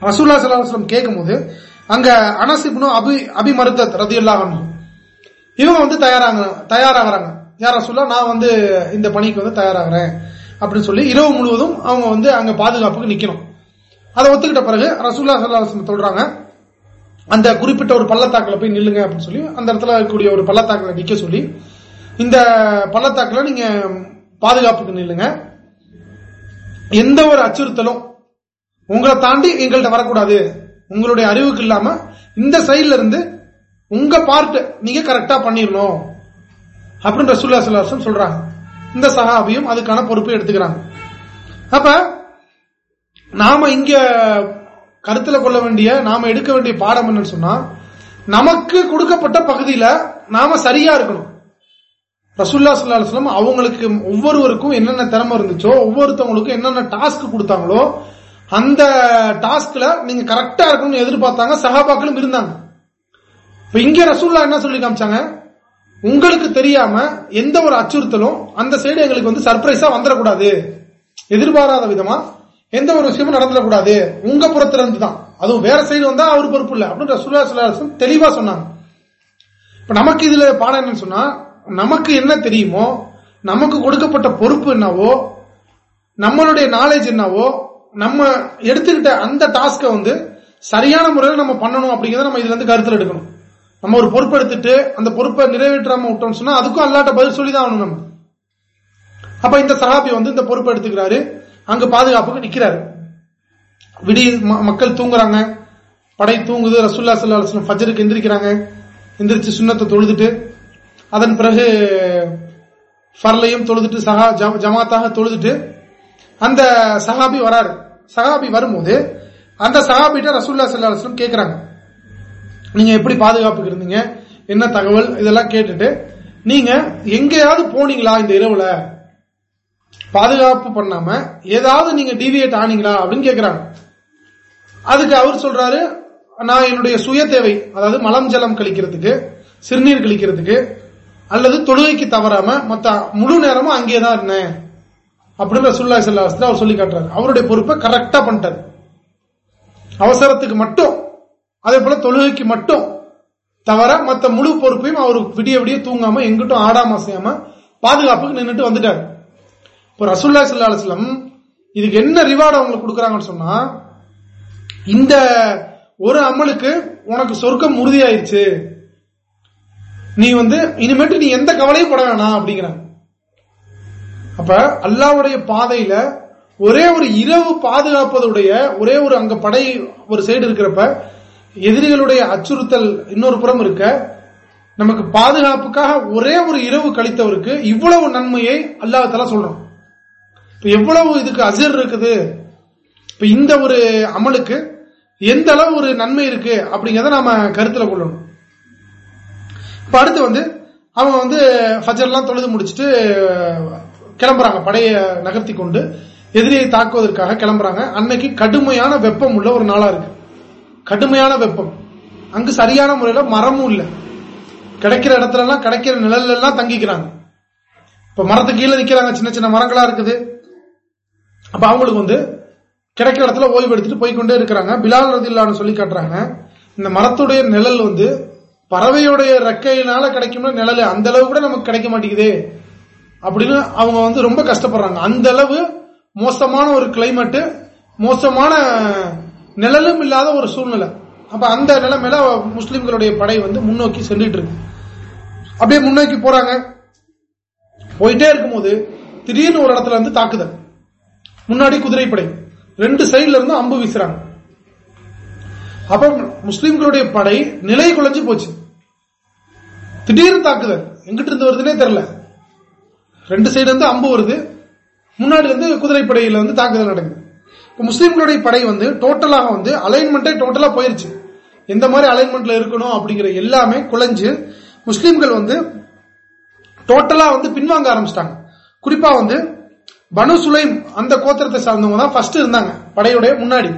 ரசூல்லா சலாஹம் கேட்கும் போது அங்க அனசிப்னு அபி அபி மருத்தத் ரதி இவங்க வந்து தயாராக தயாராகிறாங்க. யார் ரசூல்லா நான் வந்து இந்த பணிக்கு வந்து தயாராகிறேன் அப்படின்னு சொல்லி இரவு முழுவதும் அவங்க வந்து அங்க பாதுகாப்புக்கு நிக்கணும். அதை ஒத்துக்கிட்ட பிறகு ரசூல்லா சல்லாஹம் சொல்றாங்க அந்த குறிப்பிட்ட ஒரு பள்ளத்தாக்கில் போய் நில்லுங்க அப்படின்னு சொல்லி அந்த இடத்துல இருக்கக்கூடிய ஒரு பள்ளத்தாக்கில் நிக்க சொல்லி இந்த பள்ளத்தாக்கில் நீங்க பாதுகாப்புக்கு நில்லுங்க. எந்த ஒரு அச்சுறுத்தலும் உங்களை தாண்டி எங்கள்கிட்ட வரக்கூடாது. உங்களுடைய அறிவுக்கு இல்லாம இந்த சைட்ல இருந்து உங்க பார்ட் நீங்க கரெக்டா பண்ணிடணும் அப்படின்னு ரசூல்லா சல்லாசம் சொல்றாங்க. இந்த சகாபியும் அதுக்கான பொறுப்பை எடுத்துக்கிறாங்க. அப்ப நாம இங்க கருத்துல கொள்ள வேண்டிய நாம எடுக்க வேண்டிய பாடம் என்னன்னு சொன்னா நமக்கு கொடுக்கப்பட்ட பகுதியில நாம சரியா இருக்கணும். ரசுல்லா சுல்லாஸ்லாம் அவங்களுக்கு ஒவ்வொருவருக்கும் என்னென்ன திறமை இருந்துச்சோ ஒவ்வொருத்தவங்களுக்கும் என்னென்ன டாஸ்க் கொடுத்தாங்களோ அந்த டாஸ்க்ல நீங்க கரெக்டா இருக்கணும்னு எதிர்பார்த்தாங்க சகாபாக்களும் இருந்தாங்க. இப்ப இங்க ரசூல்லா என்ன சொல்லி காமிச்சாங்க? உங்களுக்கு தெரியாம எந்த ஒரு அச்சுறுத்தலும் அந்த சைடு எங்களுக்கு வந்து சர்ப்ரைஸா வந்துடக்கூடாது. எதிர்பாராத விதமா எந்த ஒரு விஷயமும் நடந்துடக்கூடாது. உங்க புறத்துல இருந்து தான் அதுவும் வேற சைடு வந்தா அவர் பொறுப்பு இல்லை. அப்படின்னு ரசூல்லா சுல்லாசம் தெளிவா சொன்னாங்க. இப்ப நமக்கு இதுல பாடம் என்னன்னு சொன்னா நமக்கு என்ன தெரியுமோ நமக்கு கொடுக்கப்பட்ட பொறுப்பு என்னவோ நம்மளுடைய நாலேஜ் என்னவோ நம்ம எடுத்துக்கிட்ட அந்த டாஸ்க வந்து சரியான முறையில் நம்ம பண்ணணும் அப்படிங்கறத நம்ம இதுல இருந்து கருத்தில் எடுக்கணும். நம்ம ஒரு பொறுப்பு எடுத்துட்டு அந்த பொறுப்பை நிறைவேற்றாம விட்டோம் சொன்னா அதுக்கும் அல்லாட்ட பதில் சொல்லி தான் ஆகணும் நம்ம. அப்ப இந்த சகாபி வந்து இந்த பொறுப்பை எடுத்துக்கிறாரு. அங்க பாதுகாப்புக்கு நிக்கிறாரு. விடிய மக்கள் தூங்குறாங்க. படை தூங்குது. ரசுல்லா சல்லா ஃபஜருக்கு எந்திரிக்கிறாங்க. எந்திரிச்சு சுண்ணத்தை தொழுதுட்டு அதன் பிறகு ஃபர்லையும் தொழுதுட்டு சகா ஜமாத்தாக தொழுதுட்டு அந்த சஹாபி வராரு. சஹாபி வரும்போது அந்த சஹாபிட்ட ரசூல்லா சல்லா கேட்கிறாங்க நீங்க எப்படி பாதுகாப்புக்கு இருந்தீங்க? என்ன தகவல்? இதெல்லாம் கேட்டுட்டு நீங்க எங்கேயாவது போனீங்களா இந்த இரவுல? பாதுகாப்பு பண்ணாம ஏதாவது நீங்க டிவியேட் ஆனீங்களா? அப்படின்னு கேக்குறாங்க. அதுக்கு அவர் சொல்றாரு நான் என்னுடைய சுய தேவை அதாவது மலம் ஜலம் கழிக்கிறதுக்கு சிறுநீர் கழிக்கிறதுக்கு அல்லது தொழுகைக்கு தவறாம மத்த முழு நேரமும் அங்கேதான் இருந்தேன். அப்படின்னு சுல்லா செல்லாஸ்ல அவர் சொல்லி காட்டுறாரு. அவருடைய பொறுப்பை கரெக்டா பண்ணிட்டாரு. அவசரத்துக்கு மட்டும் அதே போல தொழுகைக்கு மட்டும் தவிர மத்த முழு பொறுப்பையும் அவர் விடிய விடிய தூங்காம எங்கிட்டும் ஆடாம செய்யாம பாதுகாப்புக்கு நின்றுட்டு வந்துட்டாரு. இப்போ ரசூல்லா சல்லா அலுவலம் இதுக்கு என்ன ரிவார்டு அவங்களுக்கு கொடுக்குறாங்கன்னு சொன்னா இந்த ஒரு அமலுக்கு உனக்கு சொர்க்கம் உறுதியாயிருச்சு. நீ வந்து இனிமேட்டு நீ எந்த கவலையும் பட வேணாம் அப்படிங்கிறாங்க. அப்ப அல்லாவுடைய பாதையில ஒரே ஒரு இரவு பாதுகாப்பதுடைய ஒரே ஒரு அங்க படை ஒரு சைடு இருக்கிறப்ப எதிரிகளுடைய அச்சுறுத்தல் இன்னொரு புறம் இருக்க நமக்கு பாதுகாப்புக்காக ஒரே ஒரு இரவு கழித்தவருக்கு இவ்வளவு நன்மையை அல்லாஹால சொல்றோம் இப்ப எவ்வளவு இதுக்கு அசிர் இருக்குது? இப்ப இந்த ஒரு அமலுக்கு எந்த அளவு ஒரு நன்மை இருக்கு அப்படிங்கறத நாம கருத்துல கொள்ளணும். இப்ப அடுத்து வந்து அவங்க வந்து ஃபஜர்லாம் தொழுது முடிச்சுட்டு கிளம்புறாங்க. படையை நகர்த்தி கொண்டு எதிரியை தாக்குவதற்காக கிளம்புறாங்க. அன்னைக்கு கடுமையான வெப்பம் உள்ள ஒரு நாளா இருக்கு. கடுமையான வெப்பம். அங்கு சரியான முறையில மரமும் இல்லை. கிடைக்கிற இடத்துல எல்லாம் கிடைக்கிற நிழல் எல்லாம் தங்கிக்கிறாங்க. இப்ப மரத்துக்கு கீழே நிக்கிறாங்க. சின்ன சின்ன மரங்களா இருக்குது. அப்ப அவங்களுக்கு வந்து கிடைக்கிற இடத்துல ஓய்வு எடுத்துட்டு போய்கொண்டே இருக்கிறாங்க. பிலால் ரதில்லான்னு சொல்லி காட்டுறாங்க. இந்த மரத்துடைய நிழல் வந்து பறவையுடைய ரெக்கையினால கிடைக்கும் நிழல். அந்த அளவு கூட நமக்கு கிடைக்க மாட்டேங்குது. அப்படின்னு அவங்க வந்து ரொம்ப கஷ்டப்படுறாங்க. அந்த அளவு மோசமான ஒரு கிளைமேட் மோசமான நிழலும் இல்லாத ஒரு சூழ்நிலை. அப்ப அந்த நிலைமையில முஸ்லிம்களுடைய படை வந்து முன்னோக்கி சென்றுட்டு இருக்கு அப்படியே முன்னோக்கி போறாங்க. போயிட்டே இருக்கும்போது திடீர்னு ஒரு இடத்துல வந்து தாக்குதல். முன்னாடி குதிரைப்படை ரெண்டு சைட்ல இருந்து அம்பு வீசுறாங்க. அப்ப முஸ்லிம்களுடைய படை நிலை குலைஞ்சு போச்சு. திடீர்னு தாக்குதல் எங்கிட்ட இருந்து வருதுன்னே தெரியல. ரெண்டு சைடு வந்து அம்பு வருது. முன்னாடி வந்து குதிரைப்படையில வந்து தாக்குதல் நடக்குது. முஸ்லீம்களுடைய படை வந்து டோட்டலாக வந்து அலைன்மெண்டே டோட்டலா போயிருச்சு. எந்த மாதிரி அலைன்மெண்ட்ல இருக்கணும் அப்படிங்கிற எல்லாமே குலைஞ்சு முஸ்லீம்கள் வந்து டோட்டலா வந்து பின்வாங்க ஆரம்பிச்சிட்டாங்க. குறிப்பா வந்து பனு சுலைம் அந்த கோத்திரத்தை சார்ந்தவங்க தான் ஃபர்ஸ்ட் இருந்தாங்க. படையுடைய முன்னாடி.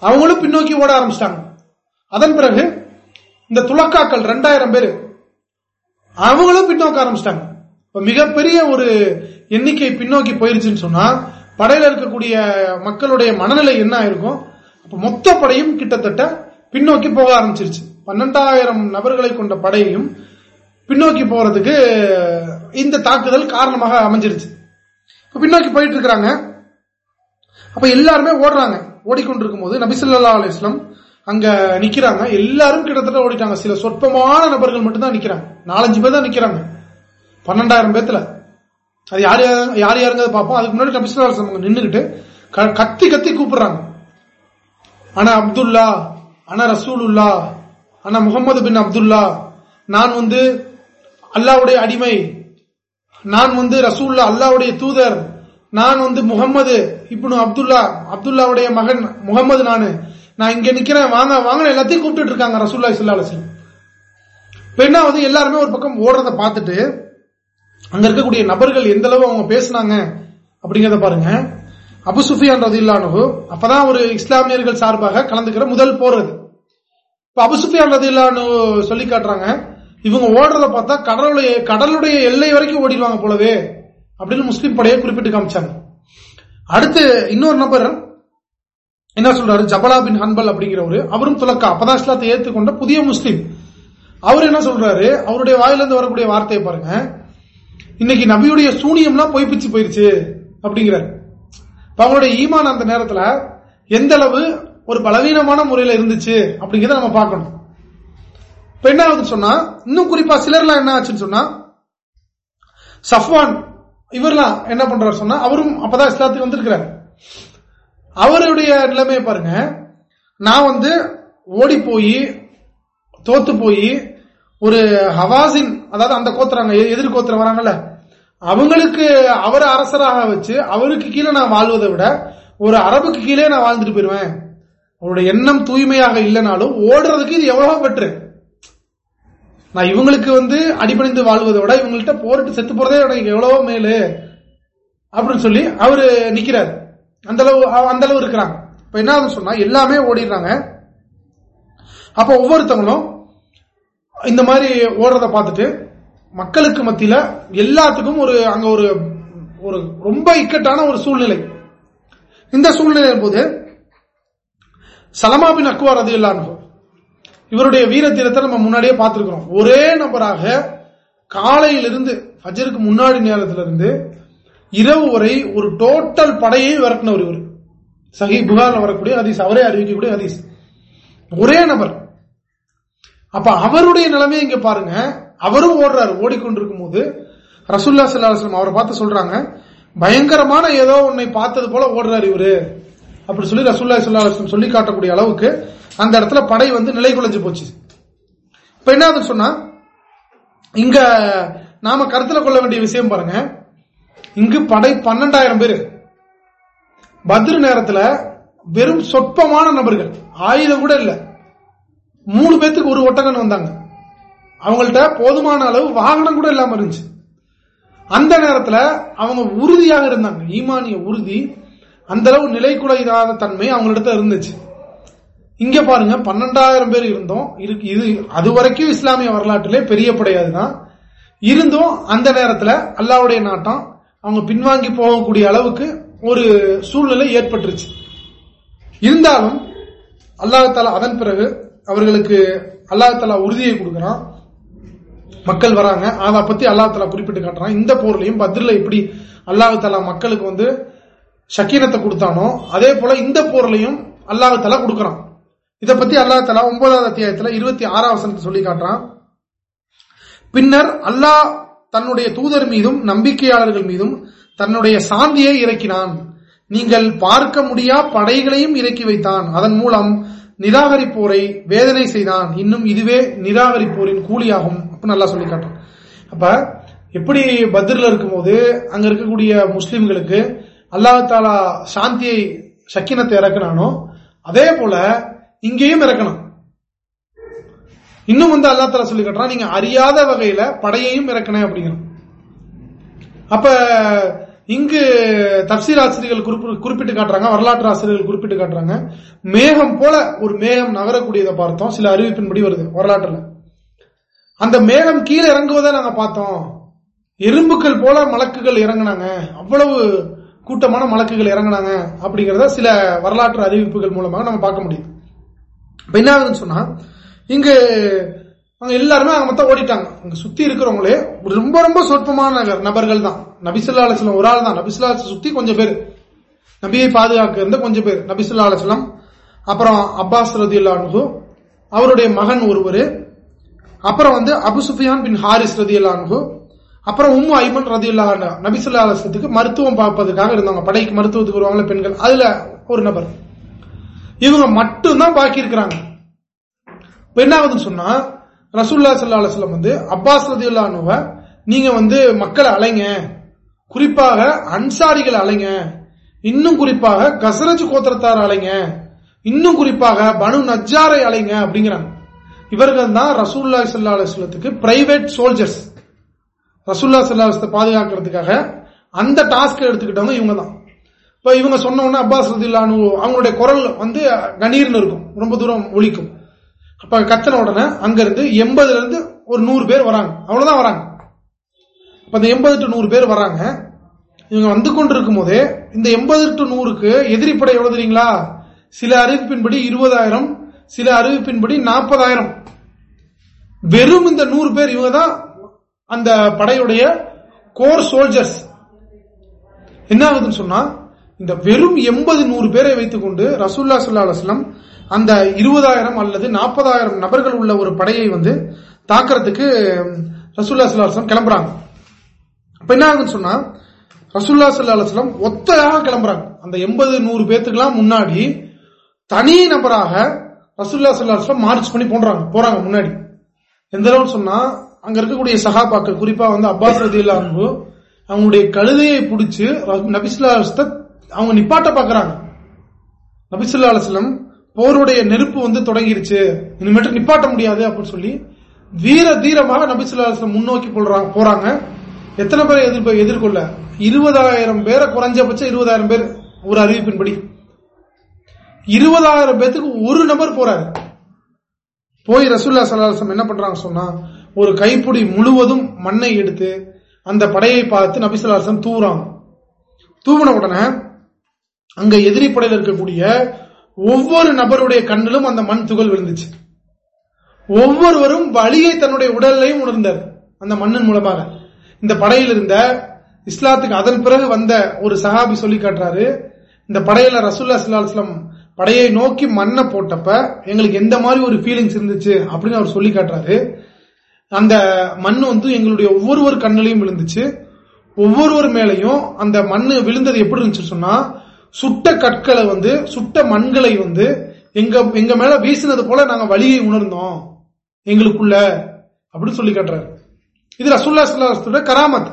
அவங்களும் பின்னோக்கி ஓட ஆரம்பிச்சிட்டாங்க. அதன் பிறகு இந்த துலக்காக்கள் ரெண்டாயிரம் பேர் அவங்களும் பின்னோக்க ஆரம்பிச்சிட்டாங்க. மிகப்பெரிய ஒரு எண்ணிக்கை பின்னோக்கி போயிருச்சுன்னு சொன்னா படையில இருக்கக்கூடிய மக்களுடைய மனநிலை என்ன ஆயிருக்கும்? அப்ப மொத்த படையும் கிட்டத்தட்ட பின்னோக்கி போக ஆரம்பிச்சிருச்சு. பன்னெண்டாயிரம் நபர்களை கொண்ட படையையும் பின்னோக்கி போறதுக்கு இந்த தாக்குதல் காரணமாக அமைஞ்சிருச்சு. பின்னோக்கி போயிட்டு இருக்கிறாங்க. அப்ப எல்லாருமே ஓடுறாங்க. ஓடிக்கொண்டிருக்கும் போது நபிசுல்லா அலிஸ்லாம் அங்க நிக்கிறாங்க. எல்லாரும் கிட்டத்தட்ட ஓடிட்டாங்க. சில சொற்பமான நபர்கள் மட்டும்தான் நிக்கிறாங்க. நாலஞ்சு பேர் தான் நிக்கிறாங்க. பன்னெண்டாயிரம் பேத்துல. அது யார் யார் யாருங்கிறத பார்ப்போம். அதுக்கு முன்னாடி நபிசுல்லா அலிஸ்லாம் நின்றுகிட்டு கத்தி கத்தி கூப்பிடுறாங்க. ஆனா அப்துல்லா ஆனா ரசூலுல்லா ஆனா முகமது பின் அப்துல்லா நான் வந்து அல்லாவுடைய அடிமை. நான் வந்து ரசூல்லா அல்லாவுடைய தூதர். நான் வந்து முகம்மது இப்பனு அப்துல்லா அப்துல்லாவுடைய மகன் முகமது நானு. நான் இங்க நிக்கிறேன் வாங்க வாங்க எல்லாத்தையும் கூப்பிட்டு இருக்காங்க ரசூல்லா இஸ்லா பெண்ணா வந்து எல்லாருமே ஒரு பக்கம் ஓடுறத பார்த்துட்டு அங்க இருக்கக்கூடிய நபர்கள் எந்த அளவு அவங்க பேசினாங்க அப்படிங்கறத பாருங்க. அபு சுஃபியான் ரதில்லானு அப்பதான் ஒரு இஸ்லாமியர்கள் சார்பாக கலந்துக்கிற முதல் போர் அது. இப்ப அபு சுஃபியான் ரதில்லானு சொல்லி காட்டுறாங்க இவங்க ஓடுறத பார்த்தா கடலுடைய கடலுடைய எல்லை வரைக்கும் ஓடிடுவாங்க போலவே அப்படின்னு முஸ்லீம் படையை குறிப்பிட்டு காமிச்சாங்க. அடுத்து இன்னொரு நபர் என்ன சொல்றாரு? ஜபலா பின் ஹன்பல் அப்படிங்கிறவரு அவரும் துலக்கா. அப்பதான் இஸ்லாத்தை ஏற்றுக்கொண்ட புதிய முஸ்லீம். அவர் என்ன சொல்றாரு? அவருடைய வாயிலிருந்து வரக்கூடிய வார்த்தையை பாருங்க. இன்னைக்கு நபியுடைய சூனியம்லாம் பொய்ப்பிச்சு போயிருச்சு அப்படிங்கிறார். அவங்களுடைய ஈமான் அந்த நேரத்துல எந்த அளவு ஒரு பலவீனமான முறையில இருந்துச்சு அப்படிங்கிறத நம்ம பார்க்கணும். இப்ப என்ன ஆகுதுன்னு சொன்னா இன்னும் குறிப்பா சிலர்லாம் என்ன ஆச்சுன்னு சொன்னா சஃப்வான் இவர்லாம் என்ன பண்றாரு சொன்னா அவரும் அப்பதான் இஸ்லாத்துக்கு வந்திருக்கிறார். அவருடைய நிலைமையை பாருங்க. நான் வந்து ஓடி போய் தோத்து போய் ஒரு ஹவாசின் அதாவது அந்த கோத்திராங்க எதிர் கோத்திரம் வராங்கல்ல அவங்களுக்கு அவரை அரசராக வச்சு அவருக்கு கீழே நான் வாழ்வதை விட ஒரு அரபுக்கு கீழே நான் வாழ்ந்துட்டு போயிருவேன். அவருடைய எண்ணம் தூய்மையாக இல்லைனாலும் ஓடுறதுக்கு இது எவ்வளவோ பெற்று. நான் இவங்களுக்கு வந்து அடிபணிந்து வாழ்வதை விட இவங்கள்ட்ட போரிட்டு செத்து போறதே எனக்கு எவ்வளவோ மேலு அப்படின்னு சொல்லி அவரு நிக்கிறாரு. அந்த அளவு அந்த அளவு இருக்கிறாங்க. இப்ப என்ன சொன்னா எல்லாமே ஓடிடுறாங்க. அப்ப ஒவ்வொருத்தவங்களும் இந்த மாதிரி ஓடுறத பார்த்துட்டு மக்களுக்கு மத்தியில எல்லாத்துக்கும் ஒரு அங்க ஒரு ஒரு ரொம்ப இக்கட்டான ஒரு சூழ்நிலை. இந்த சூழ்நிலை போது சலமாபின் அக்வார் அது இல்லாமல் இவருடைய வீர தீரத்தை நம்ம முன்னாடியே பார்த்திருக்கிறோம். ஒரே நபராக காலையிலிருந்து ஃபஜருக்கு முன்னாடி நேரத்திலிருந்து இரவு வரை ஒரு டோட்டல் படையை விரட்டினவர் இவர். சஹி புகார்ல வரக்கூடிய ஹதீஸ் அவரே அறிவிக்கக்கூடிய ஹதீஸ். ஒரே நபர். அப்ப அவருடைய நிலைமையை இங்க பாருங்க. அவரும் ஓடுறாரு. ஓடிக்கொண்டிருக்கும் போது ரசுல்லா சல்லாஸ்லம் அவரை பார்த்து சொல்றாங்க பயங்கரமான ஏதோ உன்னை பார்த்தது போல ஓடுறாரு இவரு. அப்படி சொல்லி ரசுல்லா சல்லாஸ்லம் சொல்லி காட்டக்கூடிய அளவுக்கு அந்த இடத்துல படை வந்து நிலை குலைஞ்சு போச்சு. இப்ப என்ன சொன்னா இங்க நாம கருத்துல கொள்ள வேண்டிய விஷயம் பாருங்க. இங்கு படை பன்னெண்டாயிரம் பேர். பத்ரு நேரத்துல வெறும் சொற்பமான நபர்கள். ஆயுதம் கூட இல்ல. மூணு பேத்துக்கு ஒரு ஒட்டகன் வந்தாங்க. அவங்கள்ட்ட போதுமான அளவு வாகனம் கூட இல்லாம இருந்துச்சு. அந்த நேரத்துல அவங்க உறுதியாக இருந்தாங்க. ஈமானிய உறுதி அந்த அளவு நிலை கூட இல்லாத தன்மை அவங்கள்ட்ட இருந்துச்சு. இங்க பாருங்க பன்னெண்டாயிரம் பேர் இருந்தோம். இது அது வரைக்கும் இஸ்லாமிய வரலாற்றிலே பெரிய படையாதுதான். இருந்தும் அந்த நேரத்தில் அல்லாவுடைய நாட்டம். அவங்க பின்வாங்கி போகக்கூடிய அளவுக்கு ஒரு சூழ்நிலை ஏற்பட்டுருச்சு. இருந்தாலும் அல்லாஹால அதன் பிறகு அவர்களுக்கு அல்லாஹாலா உறுதியை கொடுக்குறான். மக்கள் வராங்க. அதை பத்தி அல்லாஹாலா குறிப்பிட்டு காட்டுறான். இந்த போர்லையும் பத்ரில எப்படி அல்லாஹாலா மக்களுக்கு வந்து சக்கீனத்தை கொடுத்தானோ அதே போல இந்த போர்லையும் அல்லாஹாலா கொடுக்கறான். இதை பத்தி அல்லாஹாலா ஒன்பதாவது அத்தியாயத்துல இருபத்தி ஆறாம் வசனத்தை சொல்லி காட்டுறான். பின்னர் அல்லாஹ் தன்னுடைய தூதர் மீதும் நம்பிக்கையாளர்கள் மீதும் தன்னுடைய சாந்தியை இறக்கினான். நீங்கள் பார்க்க முடியா படைகளையும் இறக்கி வைத்தான். அதன் மூலம் நிராகரிப்போரை வேதனை செய்தான். இன்னும் இதுவே நிராகரிப்போரின் கூலியாகும். அப்படின்னு நல்லா சொல்லி காட்டும். அப்ப எப்படி பத்ரில் இருக்கும்போது அங்க இருக்கக்கூடிய முஸ்லிம்களுக்கு அல்லாஹாலா சாந்தியை சக்கினத்தை இறக்கினானோ அதே போல இங்கேயும் இறக்கணும். இன்னும் வந்து அல்லா தலா சொல்லி கட்டுறான் நீங்க அறியாத வகையில படையையும் இறக்கணும் அப்படிங்கிற அப்ப இங்கு தப்சீர் ஆசிரியர்கள் குறிப்பிட்டு காட்டுறாங்க வரலாற்று ஆசிரியர்கள் குறிப்பிட்டு காட்டுறாங்க. மேகம் போல ஒரு மேகம் நகரக்கூடியதை பார்த்தோம் சில அறிவிப்பின்படி வருது வரலாற்றுல. அந்த மேகம் கீழே இறங்குவதை நாங்க பார்த்தோம். எறும்புக்கள் போல மலக்குகள் இறங்கினாங்க. அவ்வளவு கூட்டமான மலக்குகள் இறங்கினாங்க அப்படிங்கறத சில வரலாற்று அறிவிப்புகள் மூலமாக நம்ம பார்க்க முடியும். இப்ப என்ன ஆகுதுன்னு சொன்னா இங்கு அவங்க எல்லாருமே அவங்க மொத்தம் ஓடிட்டாங்க. அங்க சுத்தி இருக்கிறவங்களே ரொம்ப ரொம்ப சொற்பமான நபர்கள் தான். நபிசுல்லா அலுவலம் ஒரு ஆள் தான். நபிசுல்லா சுத்தி கொஞ்சம் பேர். நபியை பாதுகாக்க இருந்த கொஞ்சம் பேர். நபிசுல்லா அலுவலம் அப்புறம் அப்பாஸ் ரதி அல்லானு அவருடைய மகன் ஒருவர். அப்புறம் வந்து அபு சுஃபியான் பின் ஹாரிஸ் ரதி அல்லானு அப்புறம் உம்மு ஐமன் ரதி அல்லா நபிசுல்லா அலுவலத்துக்கு மருத்துவம் பார்ப்பதுக்காக இருந்தாங்க படைக்கு மருத்துவத்துக்கு வருவாங்களே பெண்கள். அதுல ஒரு நபர். இவங்க மட்டும்தான் பாக்கி இருக்கிறாங்க. என்ன ஆகுதுன்னு சொன்னா ரசூல்லா சல்லா அலுவலம் வந்து அப்பாஸ் ரதியுல்லானுவ நீங்க வந்து மக்களை அலைங்க. குறிப்பாக அன்சாரிகள் அலைங்க. இன்னும் குறிப்பாக கசரஜ் கோத்திரத்தார் அலைங்க. இன்னும் குறிப்பாக பனு நஜாரை அலைங்க அப்படிங்கிறாங்க. இவர்கள் தான் ரசூல்லா சல்லா அலுவலத்துக்கு பிரைவேட் சோல்ஜர்ஸ் ரசூல்லா சல்லா பாதுகாக்கிறதுக்காக அந்த டாஸ்க் எடுத்துக்கிட்டவங்க இவங்க தான். இப்ப இவங்க சொன்ன உடனே அப்பாஸ் ரதில்லானு அவங்களுடைய குரல் வந்து கணீர்னு இருக்கும். ரொம்ப தூரம் ஒழிக்கும். அப்ப கத்தின உடனே அங்கிருந்து எண்பதுல இருந்து ஒரு நூறு பேர் வராங்க. அவ்வளவுதான் வராங்க. அப்ப அந்த எண்பது டு நூறு பேர் வராங்க. இவங்க வந்து கொண்டிருக்கும் போதே இந்த எண்பது டு நூறுக்கு எதிரிப்படை எவ்வளவு தெரியுங்களா? சில அறிவிப்பின்படி இருபதாயிரம் சில அறிவிப்பின்படி நாற்பதாயிரம். வெறும் இந்த நூறு பேர் இவங்க தான் அந்த படையுடைய கோர் சோல்ஜர்ஸ் என்ன ஆகுதுன்னு சொன்னா இந்த வெறும் எண்பது நூறு பேரை வைத்துக் கொண்டு ரசூல்லா சுல்லா அலுவலம் அந்த இருபதாயிரம் அல்லது நாற்பதாயிரம் நபர்கள் உள்ள ஒரு படையை வந்து தாக்கிறதுக்கு ரசூல்லா சல்லாஹம் கிளம்புறாங்க. அப்ப என்ன ஆகுதுன்னு சொன்னா ரசூல்லா சுல்லா ஒத்தையாக கிளம்புறாங்க. அந்த எண்பது நூறு பேத்துக்கெல்லாம் முன்னாடி தனி நபராக ரசூல்லா சுல்லாஸ்லாம் மார்ச் பண்ணி போடுறாங்க போறாங்க முன்னாடி. எந்த அளவுன்னு சொன்னா அங்க இருக்கக்கூடிய சகாபாக்கள் குறிப்பா வந்து அப்பாஸ் ரதி அவங்களுடைய கழுதையை பிடிச்சு நபிசுல்லா அவங்க நிப்பாட்ட பாக்குறாங்க. நபிசுல்லா அலுவலம் போருடைய நெருப்பு வந்து தொடங்கிருச்சு. இனிமேட்டு நிப்பாட்ட முடியாது அப்படின்னு சொல்லி வீர தீரமாக நபிசுல்லாஸ்லம் முன்னோக்கி போறாங்க. எத்தனை பேரை எதிர்ப்பு எதிர்கொள்ள? இருபதாயிரம் பேரை குறைஞ்சபட்சம் இருபதாயிரம் பேர் ஒரு அறிவிப்பின்படி. இருபதாயிரம் பேத்துக்கு ஒரு நபர் போறாரு. போய் ரசூல்லா சலாசம் என்ன பண்றாங்க சொன்னா ஒரு கைப்பிடி முழுவதும் மண்ணை எடுத்து அந்த படையை பார்த்து நபிசுல்லாசம் தூவுறாங்க. தூவின உடனே அங்க எதிரி படையில் இருக்கக்கூடிய ஒவ்வொரு நபருடைய கண்ணிலும் அந்த மண் துகள் விழுந்துச்சு. ஒவ்வொருவரும் வழியை தன்னுடைய உடல்லையும் உணர்ந்தார். அந்த மண்ணின் மூலமாக. இந்த படையில் இருந்த இஸ்லாத்துக்கு அதன் பிறகு வந்த ஒரு சஹாபி சொல்லி காட்டுறாரு இந்த படையில ரசூல்லா சல்லாஸ்லம் படையை நோக்கி மண்ணை போட்டப்ப எங்களுக்கு எந்த மாதிரி ஒரு ஃபீலிங்ஸ் இருந்துச்சு அப்படின்னு அவர் சொல்லி காட்டுறாரு. அந்த மண் வந்து எங்களுடைய ஒவ்வொருவர் கண்ணிலையும் விழுந்துச்சு. ஒவ்வொருவர் மேலையும் அந்த மண்ணு விழுந்தது எப்படி இருந்துச்சு சொன்னா சுட்ட கற்களை வந்து சுட்ட மண்களை வந்து எங்க எங்க மேல வீசினது போல நாங்க வழியை உணர்ந்தோம். எங்களுக்குள்ள அப்படின்னு சொல்லி காட்டுறாரு. இது ரசூல்லா சல்லாஹோட கராமத்.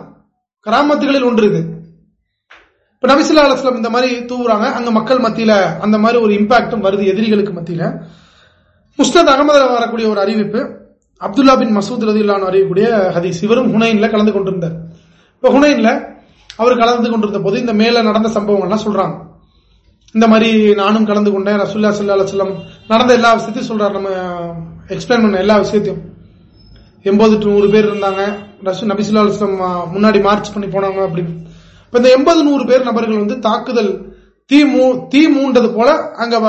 கராமத்துகளில் ஒன்று இது. இப்ப நபிசுல்லா அலுவலம் இந்த மாதிரி தூவுறாங்க. அங்க மக்கள் மத்தியில அந்த மாதிரி ஒரு இம்பாக்டும் வருது எதிரிகளுக்கு மத்தியில. முஸ்தத் அகமதுல வரக்கூடிய ஒரு அறிவிப்பு அப்துல்லா பின் மசூத் ரதில்லான்னு அறியக்கூடிய ஹதீஸ். இவரும் ஹுனைன்ல கலந்து கொண்டிருந்தார். இப்ப ஹுனைன்ல அவர் கலந்து கொண்டிருந்த போது இந்த மேல நடந்த சம்பவங்கள்லாம் சொல்றாங்க. இந்த மாதிரி நானும் கலந்து கொண்டேன். ரசுல்லா சல்லா செல்லம் நடந்த எல்லா விஷயத்தையும் சொல்றாரு. நம்ம எக்ஸ்பிளைன் பண்ண எல்லா விஷயத்தையும். எண்பது டு நூறு பேர் இருந்தாங்க. நபிசுல்லா முன்னாடி மார்ச் பண்ணி போனாங்க அப்படின்னு. இப்ப இந்த எண்பது நூறு பேர் நபர்கள் வந்து தாக்குதல் தீ மூ தீ மூண்டது போல அங்க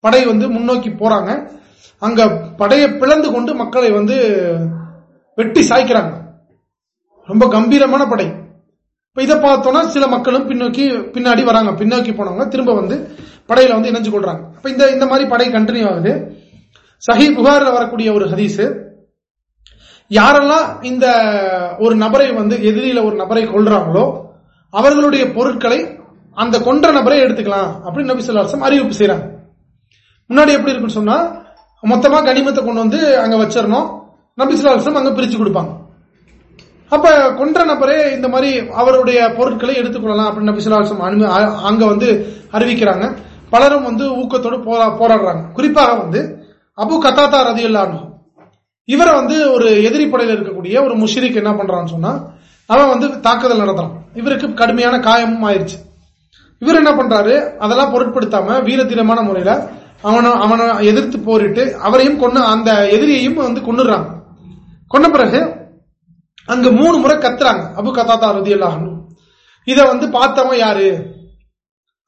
படை வந்து முன்னோக்கி போறாங்க. அங்க படையை பிளந்து கொண்டு மக்களை வந்து வெட்டி சாய்க்கிறாங்க. ரொம்ப கம்பீரமான படை. இப்ப இதை பார்த்தோம்னா சில மக்களும் பின்னோக்கி பின்னாடி வராங்க. பின்னோக்கி போனவங்க திரும்ப வந்து படையில வந்து இணைஞ்சு கொள்றாங்க. அப்ப இந்த இந்த மாதிரி படை கண்டினியூ ஆகுது. சஹி புகார்ல வரக்கூடிய ஒரு ஹதீஸ். யாரெல்லாம் இந்த ஒரு நபரை வந்து எதிரியில ஒரு நபரை கொள்றாங்களோ அவர்களுடைய பொருட்களை அந்த கொன்ற நபரை எடுத்துக்கலாம் அப்படின்னு நபி சொல்லாசம் அறிவிப்பு செய்யறாங்க முன்னாடி எப்படி இருக்குன்னு சொன்னா மொத்தமா கனிமத்தை கொண்டு வந்து அங்க வச்சிடணும். நபி சொல்லாசம் அங்க பிரிச்சு கொடுப்பாங்க. அப்ப கொன்ற நபரே இந்த மாதிரி அவருடைய பொருட்களை எடுத்துக்கொள்ளலாம் அப்படின்னு நபி சொல்லாசம் அங்க வந்து அறிவிக்கிறாங்க. பலரும் வந்து ஊக்கத்தோடு போரா போராடுறாங்க. குறிப்பாக வந்து அபு கத்தாத்தா ரதி இவரை வந்து ஒரு எதிரி படையில் இருக்கக்கூடிய ஒரு முஷிரிக் என்ன பண்றான்னு சொன்னா அவன் வந்து தாக்குதல் நடத்துறான். இவருக்கு கடுமையான காயமும் ஆயிடுச்சு இவர் என்ன பண்றாரு? அதெல்லாம் பொருட்படுத்தாம வீரதீரமான முறையில அவனை அவனை எதிர்த்து போரிட்டு அவரையும் கொண்டு அந்த எதிரியையும் வந்து கொண்டுடுறாங்க கொண்ட பிறகு அங்க மூணு முறை கத்துறாங்க. அபு கத்தாத்தா ரதி அல்லாஹனும் இத வந்து பார்த்தவன் யாரு?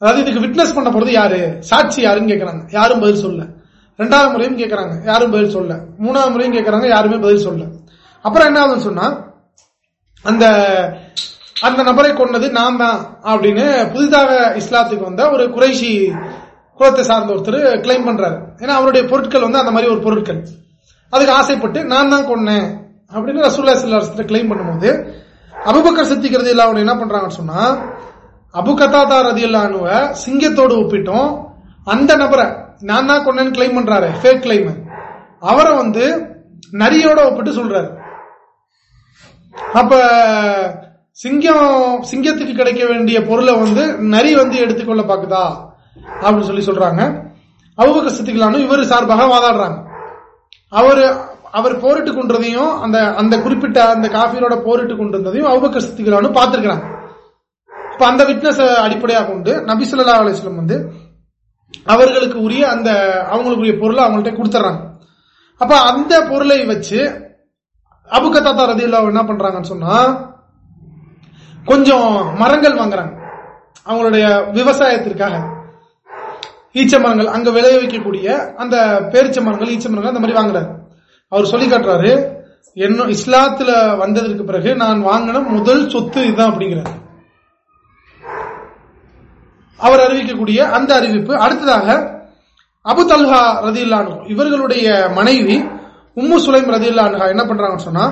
அதாவது இதுக்கு விட்னஸ் பண்ண போறது யாரு? சாட்சி யாருன்னு கேட்கறாங்க யாரும் பதில் சொல்ல ரெண்டாவது முறையும் கேட்கறாங்க யாரும் பதில் சொல்ல மூணாவது முறையும் கேட்கறாங்க யாருமே பதில் சொல்ல அப்புறம் என்ன ஆகுதுன்னு சொன்னா அந்த அந்த நபரை கொண்டது நான் தான் அப்படின்னு புதிதாக இஸ்லாத்துக்கு வந்த ஒரு குறைஷி குலத்தை சார்ந்த ஒருத்தர் கிளைம் பண்றாரு. ஏன்னா அவருடைய பொருட்கள் வந்து அந்த மாதிரி ஒரு பொருட்கள். அதுக்கு ஆசைப்பட்டு நான் தான் கொன்னேன். அப்படின்னு ரசூல்லா சில கிளைம் பண்ணும்போது அபுபக்கர் சித்திக்கிறது இல்ல அவங்க என்ன பண்றாங்கன்னு சொன்னா அபு ரதி இல்லானுவ சிங்கத்தோடு ஒப்பிட்டோம். அந்த நபரை நான் தான் கிளைம் பண்றாரு ஃபேக் கிளைம் அவரை வந்து நரியோட ஒப்பிட்டு சொல்றாரு. அப்ப சிங்கம் சிங்கத்துக்கு கிடைக்க வேண்டிய பொருளை வந்து நரி வந்து எடுத்துக்கொள்ள பாக்குதா அப்படின்னு சொல்லி சொல்றாங்க. அவுபக்க சித்திக்கலான்னு இவர் சார்பாக வாதாடுறாங்க. அவர் அவர் போரிட்டு கொண்டதையும் அந்த அந்த குறிப்பிட்ட அந்த காஃபியரோட போரிட்டு கொண்டிருந்ததையும் அவுபக்கர் சித்திகளானு பார்த்திருக்கிறாங்க. இப்ப அந்த விட்னஸ் அடிப்படையாக கொண்டு நபிசுல்லா அலிஸ்லம் வந்து அவர்களுக்கு உரிய அந்த அவங்களுக்குரிய பொருளை அவங்கள்ட்ட கொடுத்துறாங்க அப்ப அந்த பொருளை வச்சு அபுகத்தாத்தா ரதி என்ன பண்றாங்கன்னு சொன்னா கொஞ்சம் மரங்கள் வாங்குறாங்க. அவங்களுடைய விவசாயத்திற்காக. ஈச்ச மரங்கள் அங்க விளைவிக்கக்கூடிய அந்த பேரிச்ச மரங்கள் ஈச்ச மரங்கள் அந்த மாதிரி வாங்குறாரு. அவர் சொல்லி காட்டுறாரு என்ன இஸ்லாத்துல வந்ததற்கு பிறகு நான் வாங்கின முதல் சொத்து இதுதான் அப்படிங்கிறார். அவர் அறிவிக்கக்கூடிய அந்த அறிவிப்பு அடுத்ததாக அபு தல்ஹா ரதில்லானு இவர்களுடைய மனைவி உம்மு சுலைம் ரதில்லானுகா என்ன பண்றாங்கன்னு சொன்னா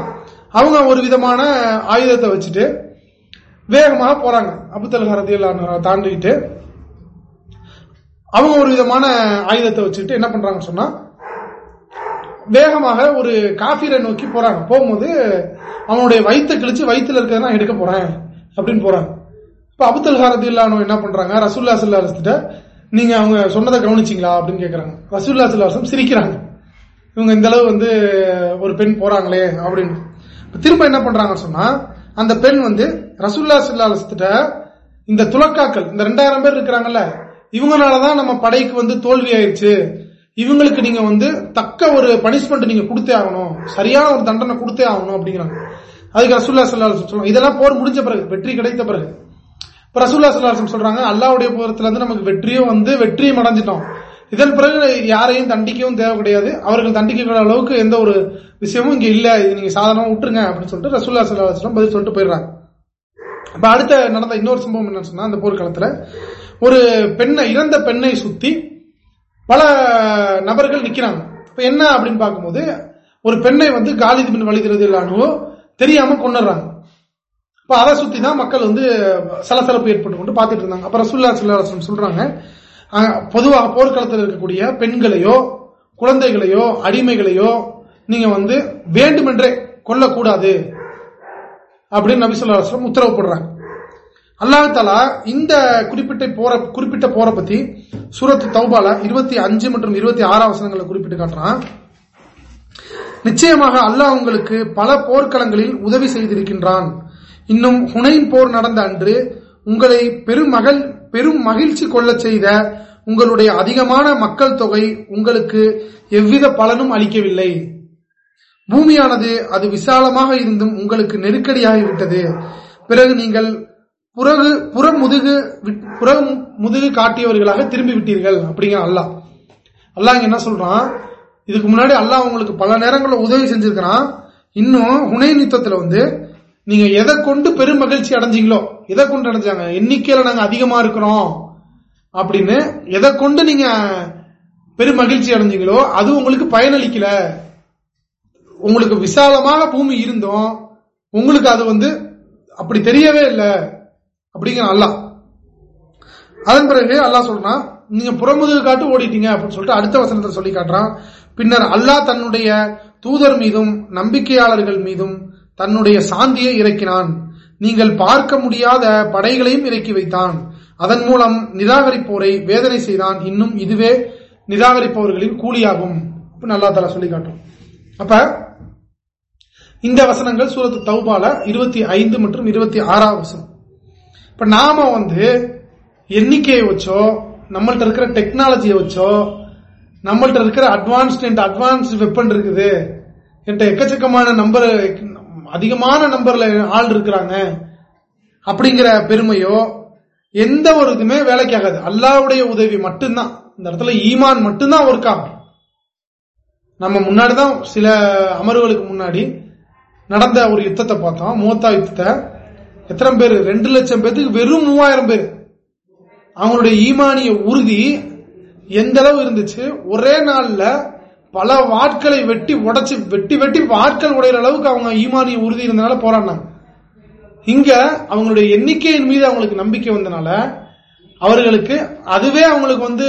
அவங்க ஒரு விதமான ஆயுதத்தை வச்சுட்டு வேகமாக போறாங்க. அபுத்தல்ஹா ரதில்லானுகா தாண்டிட்டு அவங்க ஒரு விதமான ஆயுதத்தை வச்சுட்டு என்ன பண்றாங்கன்னு சொன்னா வேகமாக ஒரு காஃபீரை நோக்கி போறாங்க. போகும்போது அவனுடைய வயிற்று கிழிச்சு வயிற்றுல இருக்கிறத நான் எடுக்க போறேன் அப்படின்னு போறாங்க. இப்ப அபுத்தல் ஹாரதி இல்லானோ என்ன பண்றாங்க? ரசூல்லா சில்லாஸ்கிட்ட நீங்க அவங்க சொன்னதை கவனிச்சிங்களா அப்படின்னு கேட்கறாங்க ரசூல்லா சில்லாசம் சிரிக்கிறாங்க. இவங்க இந்த அளவு வந்து ஒரு பெண் போறாங்களே அப்படின்னு. திரும்ப என்ன பண்றாங்க சொன்னா அந்த பெண் வந்து ரசூல்லா சில்லாஸ்கிட்ட இந்த துலக்காக்கள் இந்த ரெண்டாயிரம் பேர் இருக்கிறாங்கல்ல இவங்கனாலதான் நம்ம படைக்கு வந்து தோல்வி ஆயிடுச்சு இவங்களுக்கு நீங்க வந்து தக்க ஒரு பனிஷ்மெண்ட் நீங்க கொடுத்தே ஆகணும். சரியான ஒரு தண்டனை கொடுத்தே ஆகணும் அப்படிங்கிறாங்க. அதுக்கு ரசூல்லா சல்லா சொல்லுவாங்க இதெல்லாம் போர் முடிஞ்ச பிறகு வெற்றி கிடைத்த பிறகு. ரசூல்லா சல்லாசம் சொல்றாங்க அல்லாவுடைய போரத்துல இருந்து நமக்கு வெற்றியும் வந்து வெற்றியும் அடைஞ்சிட்டோம். இதன் பிறகு யாரையும் தண்டிக்கவும் தேவை கிடையாது. அவர்கள் தண்டிக்கிற அளவுக்கு எந்த ஒரு விஷயமும் இங்க இல்ல. இது நீங்க சாதாரணமா விட்டுருங்க அப்படின்னு சொல்லிட்டு ரசூல்லா சல்லாஹம் பதில் சொல்லிட்டு போயிடுறாங்க. அப்ப அடுத்த நடந்த இன்னொரு சம்பவம் என்ன சொன்னா அந்த போர்க்காலத்துல ஒரு பெண்ணை இறந்த பெண்ணை சுத்தி பல நபர்கள் நிக்கிறாங்க. இப்ப என்ன அப்படின்னு பார்க்கும்போது ஒரு பெண்ணை வந்து காலிது பின் வழிகிறது இல்லானோ தெரியாம கொண்டுறாங்க இப்ப அதை சுத்தி தான் மக்கள் வந்து சலசலப்பு ஏற்பட்டு கொண்டு பார்த்துட்டு இருந்தாங்க. அப்ப ரசூல்லா சல்லாஹம் சொல்றாங்க பொதுவாக போர்க்களத்தில் இருக்கக்கூடிய பெண்களையோ குழந்தைகளையோ அடிமைகளையோ நீங்க வந்து வேண்டுமென்றே கொல்லக்கூடாது அப்படின்னு நபிசுல்லா உத்தரவு போடுறாங்க. அல்லாஹாலா இந்த குறிப்பிட்ட போற குறிப்பிட்ட போரை பத்தி சூரத் தௌபால இருபத்தி அஞ்சு மற்றும் இருபத்தி ஆறாம் வசனங்களை குறிப்பிட்டு காட்டுறான். நிச்சயமாக அல்லாஹ் உங்களுக்கு பல போர்க்களங்களில் உதவி செய்திருக்கின்றான். இன்னும் ஹுனைன் போர் நடந்த அன்று உங்களை பெருமகள் பெரும் மகிழ்ச்சி கொள்ள செய்த உங்களுடைய அதிகமான மக்கள் தொகை உங்களுக்கு எவ்வித பலனும் அளிக்கவில்லை. பூமியானது அது விசாலமாக இருந்தும் உங்களுக்கு நெருக்கடியாகிவிட்டது. பிறகு நீங்கள் புறகு புற முதுகு புற முதுகு காட்டியவர்களாக திரும்பி விட்டீர்கள். அப்படிங்கிற அல்லாஹ். அல்லாஹ் என்ன சொல்றான்? இதுக்கு முன்னாடி அல்லாஹ் உங்களுக்கு பல நேரங்களில் உதவி செஞ்சிருக்கிறான் இன்னும் ஹுனை நித்தத்துல வந்து நீங்க எதை கொண்டு பெரும் மகிழ்ச்சி அடைஞ்சீங்களோ எதை கொண்டு அடைஞ்சாங்க? எண்ணிக்கையில நாங்க அதிகமா இருக்கிறோம். அப்படின்னு எதை கொண்டு நீங்க பெரும் மகிழ்ச்சி அடைஞ்சீங்களோ அது உங்களுக்கு பயனளிக்கல. உங்களுக்கு விசாலமாக பூமி இருந்தோம். உங்களுக்கு அது வந்து அப்படி தெரியவே இல்லை. அப்படிங்கிற அல்லா அதன் பிறகு அல்லாஹ் சொல்றான் நீங்க புறமுதுகு காட்டு ஓடிட்டீங்க அப்படின்னு சொல்லிட்டு அடுத்த வசனத்தில் சொல்லி காட்டுறான். பின்னர் அல்லாஹ் தன்னுடைய தூதர் மீதும் நம்பிக்கையாளர்கள் மீதும் தன்னுடைய சாந்தியை இறக்கினான். நீங்கள் பார்க்க முடியாத படைகளையும் இறக்கி வைத்தான். அதன் மூலம் நிராகரிப்போரை வேதனை செய்தான். இன்னும் இதுவே நிராகரிப்பவர்களின் கூலியாகும் நல்லா தலா சொல்லி காட்டும் அப்ப இந்த வசனங்கள் சூரத்து தௌபால இருபத்தி ஐந்து மற்றும் இருபத்தி ஆறாவது வசனம். இப்ப நாம வந்து எண்ணிக்கையை வச்சோ நம்மள்ட்ட இருக்கிற டெக்னாலஜியை வச்சோ நம்மள்ட்ட இருக்கிற அட்வான்ஸ்ட் அட்வான்ஸ் வெப்பன் இருக்குது. என்கிட்ட எக்கச்சக்கமான நம்பர் அதிகமான நம்பர்ல ஆள் இருக்கிறாங்க. அப்படிங்கிற பெருமையோ எந்த ஒரு இதுமே வேலைக்கு ஆகாது அல்லாவுடைய உதவி மட்டும்தான். இந்த இடத்துல ஈமான் மட்டும்தான் ஒர்க் ஆகும். நம்ம முன்னாடிதான் சில அமர்வுகளுக்கு முன்னாடி நடந்த ஒரு யுத்தத்தை பார்த்தோம். மூத்தா யுத்தத்தை. எத்தனை பேர்? ரெண்டு லட்சம் பேருக்கு வெறும் மூவாயிரம் பேர். அவங்களுடைய ஈமானிய உறுதி எந்த அளவு இருந்துச்சு? ஒரே நாள்ல பல வாட்களை வெட்டி உடைச்சு வெட்டி வெட்டி வாட்கள் உடையிற அளவுக்கு அவங்க ஈமானிய உறுதி இருந்தனால போராடினாங்க. இங்க அவங்களுடைய எண்ணிக்கையின் மீது அவங்களுக்கு நம்பிக்கை வந்தனால அவர்களுக்கு அதுவே அவங்களுக்கு வந்து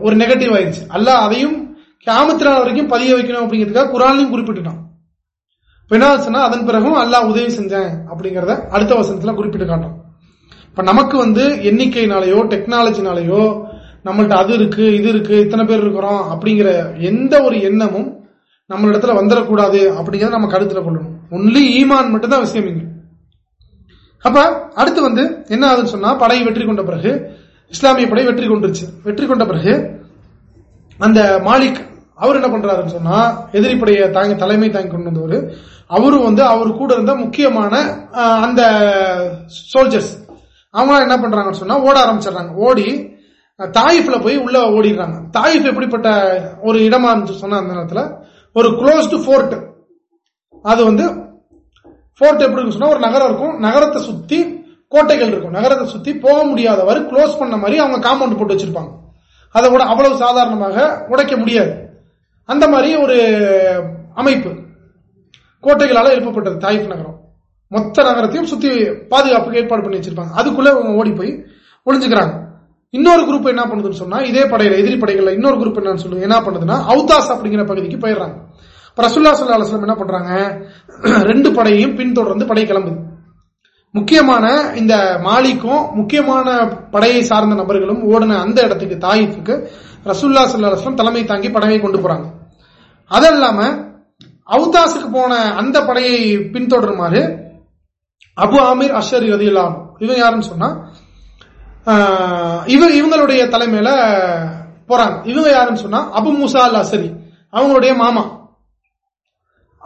ஒரு நெகட்டிவ் ஆயிடுச்சு. அல்ல அதையும் கேமத்தினால் வரைக்கும் பதிய வைக்கணும் அப்படிங்கிறதுக்காக குரான்லையும் குறிப்பிட்டுட்டான். சொன்னா அதன் பிறகும் அல்லாஹ் உதவி செஞ்சேன் அப்படிங்கறத அடுத்த வசனத்துல குறிப்பிட்டு காட்டும் இப்ப நமக்கு வந்து எண்ணிக்கையினாலேயோ டெக்னாலஜினாலேயோ நம்மள்ட்ட அது இருக்கு இது இருக்கு இத்தனை பேர் இருக்கிறோம் அப்படிங்கிற எந்த ஒரு எண்ணமும் நம்மளிடத்துல வந்துடக்கூடாது அப்படிங்கறத நம்ம கருத்துல கொள்ளணும். ஒன்லி ஈமான் மட்டும்தான் விஷயம் இங்க. அப்ப அடுத்து வந்து என்ன ஆகுதுன்னு சொன்னா படையை வெற்றி கொண்ட பிறகு இஸ்லாமிய படை வெற்றி கொண்டுருச்சு. வெற்றி கொண்ட பிறகு அந்த மாலிக் அவர் என்ன பண்றாருன்னு சொன்னா எதிரிப்படைய தாங்க தாங்கி தலைமை தாங்கி கொண்டு வந்தவர். அவரும் வந்து அவர் கூட இருந்த முக்கியமான அந்த சோல்ஜர்ஸ் அவங்க என்ன பண்றாங்கன்னு சொன்னா ஓட ஆரம்பிச்சிடுறாங்க. ஓடி தாயிஃப்ல போய் உள்ள ஓடிடுறாங்க. தாயிஃப் எப்படிப்பட்ட ஒரு இடமா இருந்துச்சு சொன்னா அந்த நேரத்தில் ஒரு க்ளோஸ்டு ஃபோர்ட் அது வந்து ஃபோர்ட் எப்படி சொன்னா ஒரு நகரம் இருக்கும். நகரத்தை சுத்தி கோட்டைகள் இருக்கும். நகரத்தை சுத்தி போக முடியாதவாறு க்ளோஸ் பண்ண மாதிரி அவங்க காம்பவுண்ட் போட்டு வச்சிருப்பாங்க. அதை விட அவ்வளவு சாதாரணமாக உடைக்க முடியாது. அந்த மாதிரி ஒரு அமைப்பு. கோட்டைகளால் எழுப்பப்பட்டது தாயிஃப் நகரம். மொத்த நகரத்தையும் சுத்தி பாதுகாப்புக்கு ஏற்பாடு பண்ணி வச்சிருப்பாங்க. அதுக்குள்ள அவங்க ஓடி போய் ஒளிஞ்சுக்கிறாங்க. இன்னொரு குரூப் என்ன பண்ணுதுன்னு சொன்னா இதே படையில எதிரி படைகள்ல இன்னொரு குரூப் என்னன்னு சொல்லுங்க என்ன பண்ணுதுன்னா அவுதாஸ் அப்படிங்கிற பகுதிக்கு போயிடுறாங்க. ரசுல்லா சொல்லா அலுவலம் என்ன பண்றாங்க? ரெண்டு படையையும் பின்தொடர்ந்து படை கிளம்புது. முக்கியமான இந்த மாலிக்கும் முக்கியமான படையை சார்ந்த நபர்களும் ஓடின அந்த இடத்துக்கு தாயிஃபுக்கு ரசுல்லா சல்லா தலைமை தாங்கி படையை கொண்டு போறாங்க. அது இல்லாம அவுதாஸுக்கு போன அந்த படையை பின்தொடருமாறு அபு ஆமீர் அஷர் ரதியுல்லாம் இவன் யாருன்னு சொன்னா இவர் இவங்களுடைய தலைமையில போறாங்க. இவங்க யாருன்னு சொன்னா அபு மூசா அல் அசரி அவங்களுடைய மாமா.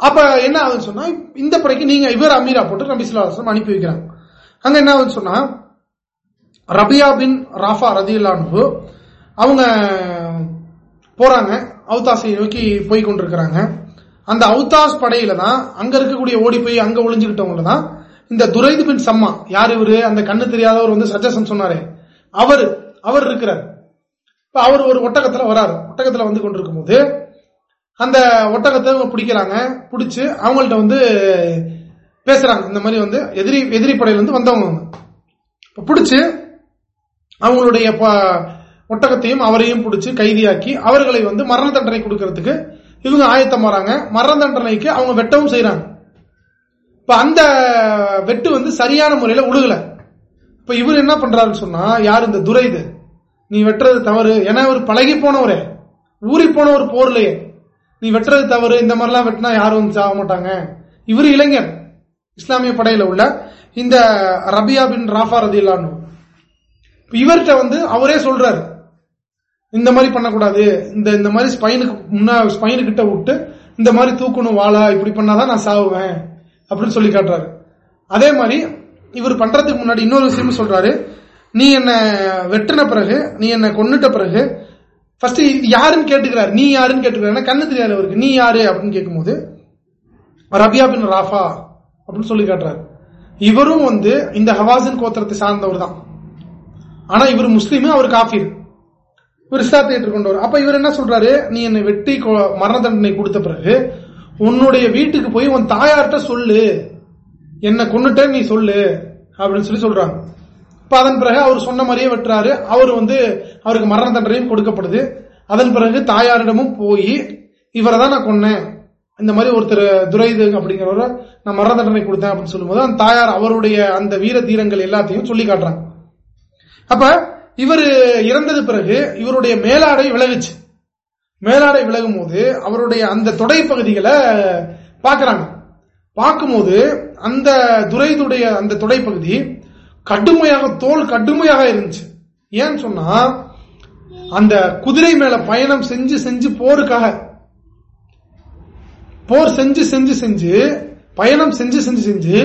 அப்ப என்ன ஆகுதுன்னு சொன்னா இந்த படைக்கு நீங்க இவர் அமீரா போட்டு நபிசுல்லா அனுப்பி வைக்கிறாங்க. அங்க என்ன ஆகுதுன்னு சொன்னா ரபியா பின் ராஃபா ரதியுல்லானு அவங்க போறாங்க. அவுதாசை நோக்கி போய் கொண்டிருக்கிறாங்க. அந்த அவுதாஸ் படையில தான் அங்க இருக்கக்கூடிய ஓடி போய் அங்க ஒளிஞ்சுக்கிட்டவங்கள தான் இந்த துரைது பின் சம்மா. யார் இவரு? அந்த கண்ணு தெரியாதவர் வந்து சஜஷன் சொன்னாரு. அவர் அவர் இருக்கிறார். இப்ப அவர் ஒரு ஒட்டகத்துல வராரு. ஒட்டகத்துல வந்து கொண்டிருக்கும் போது அந்த ஒட்டகத்தை பிடிக்கிறாங்க. பிடிச்சு அவங்கள்ட்ட வந்து பேசுறாங்க. இந்த மாதிரி வந்து எதிரி எதிரி படையில இருந்து வந்தவங்க பிடிச்சு அவங்களுடைய ஒட்டகத்தையும் அவரையும் பிடிச்சி கைதியாக்கி அவர்களை வந்து மரண தண்டனை கொடுக்கறதுக்கு இவங்க ஆயத்தம் வராங்க. மரண தண்டனைக்கு அவங்க வெட்டவும் செய்யறாங்க இப்ப அந்த வெட்டு வந்து சரியான முறையில உழுகல. இப்ப இவர் என்ன பண்றாருன்னு சொன்னா யார் இந்த துரை இது? நீ வெட்டுறது தவறு. ஏன்னா ஒரு பழகி போனவரே. ஊறி போன ஒரு போர்லயே. நீ வெட்டுறது தவறு. இந்த மாதிரிலாம் வெட்டினா யாரும் வந்து சாக மாட்டாங்க. இவர் இளைஞர். இஸ்லாமிய படையில உள்ள இந்த ரபியா பின் ராஃபா ரதி இவர்கிட்ட வந்து அவரே சொல்றாரு. இந்த மாதிரி பண்ணக்கூடாது. இந்த இந்த மாதிரி ஸ்பைனுக்கு முன்னா ஸ்பைனு கிட்ட விட்டு இந்த மாதிரி தூக்கணும் வாழா இப்படி பண்ணாதான் நான் சாவுவேன் அப்படின்னு சொல்லி காட்டுறாரு. அதே மாதிரி இவர் பண்றதுக்கு முன்னாடி இன்னொரு விஷயம் சொல்றாரு. நீ என்ன வெட்டின பிறகு நீ என்ன கொண்டுட்ட பிறகு ஃபர்ஸ்ட் யாருன்னு கேட்டுக்கிறாரு. நீ யாருன்னு கேட்டுக்கிறாரு. கண்ணு தெரியாது அவருக்கு. நீ யாரு? அப்படின்னு கேட்கும்போது ரபியா பின் ராஃபா அப்படின்னு சொல்லி காட்டுறாரு. இவரும் வந்து இந்த ஹவாசின் கோத்திரத்தை சார்ந்தவர் தான். ஆனா இவர் முஸ்லீம் அவர் காஃபீர். இவர் இஸ்லாத்தை ஏற்றுக்கொண்டவர் அப்ப இவர் என்ன சொல்றாரு? நீ என்னை வெட்டி மரண தண்டனை கொடுத்த பிறகு உன்னுடைய வீட்டுக்கு போய் உன் தாயார்கிட்ட சொல்லு. என்ன கொண்டுட்ட நீ சொல்லு அப்படின்னு சொல்லி சொல்றாங்க. இப்ப அதன் பிறகு அவர் சொன்ன மாதிரியே வெட்டுறாரு. அவர் வந்து அவருக்கு மரண தண்டனையும் கொடுக்கப்படுது. அதன் பிறகு தாயாரிடமும் போய் இவரை தான் நான் கொன்னேன். இந்த மாதிரி ஒருத்தர் துரைது அப்படிங்கிறவர நான் மரண தண்டனை கொடுத்தேன் அப்படின்னு சொல்லும்போது அந்த தாயார் அவருடைய அந்த வீர தீரங்கள் எல்லாத்தையும் சொல்லி காட்டுறாங்க. அப்ப இவர் இறந்தது பிறகு இவருடைய மேலாடை விலகுச்சு. மேலாடை விலகும் போது அவருடைய அந்த தொடை பகுதிகளை பார்க்கிறாங்க. பார்க்கும்போது அந்த துரைதுடைய அந்த தொடை பகுதி கடுமையாக தோல் கடுமையாக இருந்துச்சு ஏன்னு சொன்னா அந்த குதிரை மேல பயணம் செஞ்சு செஞ்சு போருக்காக போர் செஞ்சு செஞ்சு செஞ்சு பயணம் செஞ்சு செஞ்சு செஞ்சு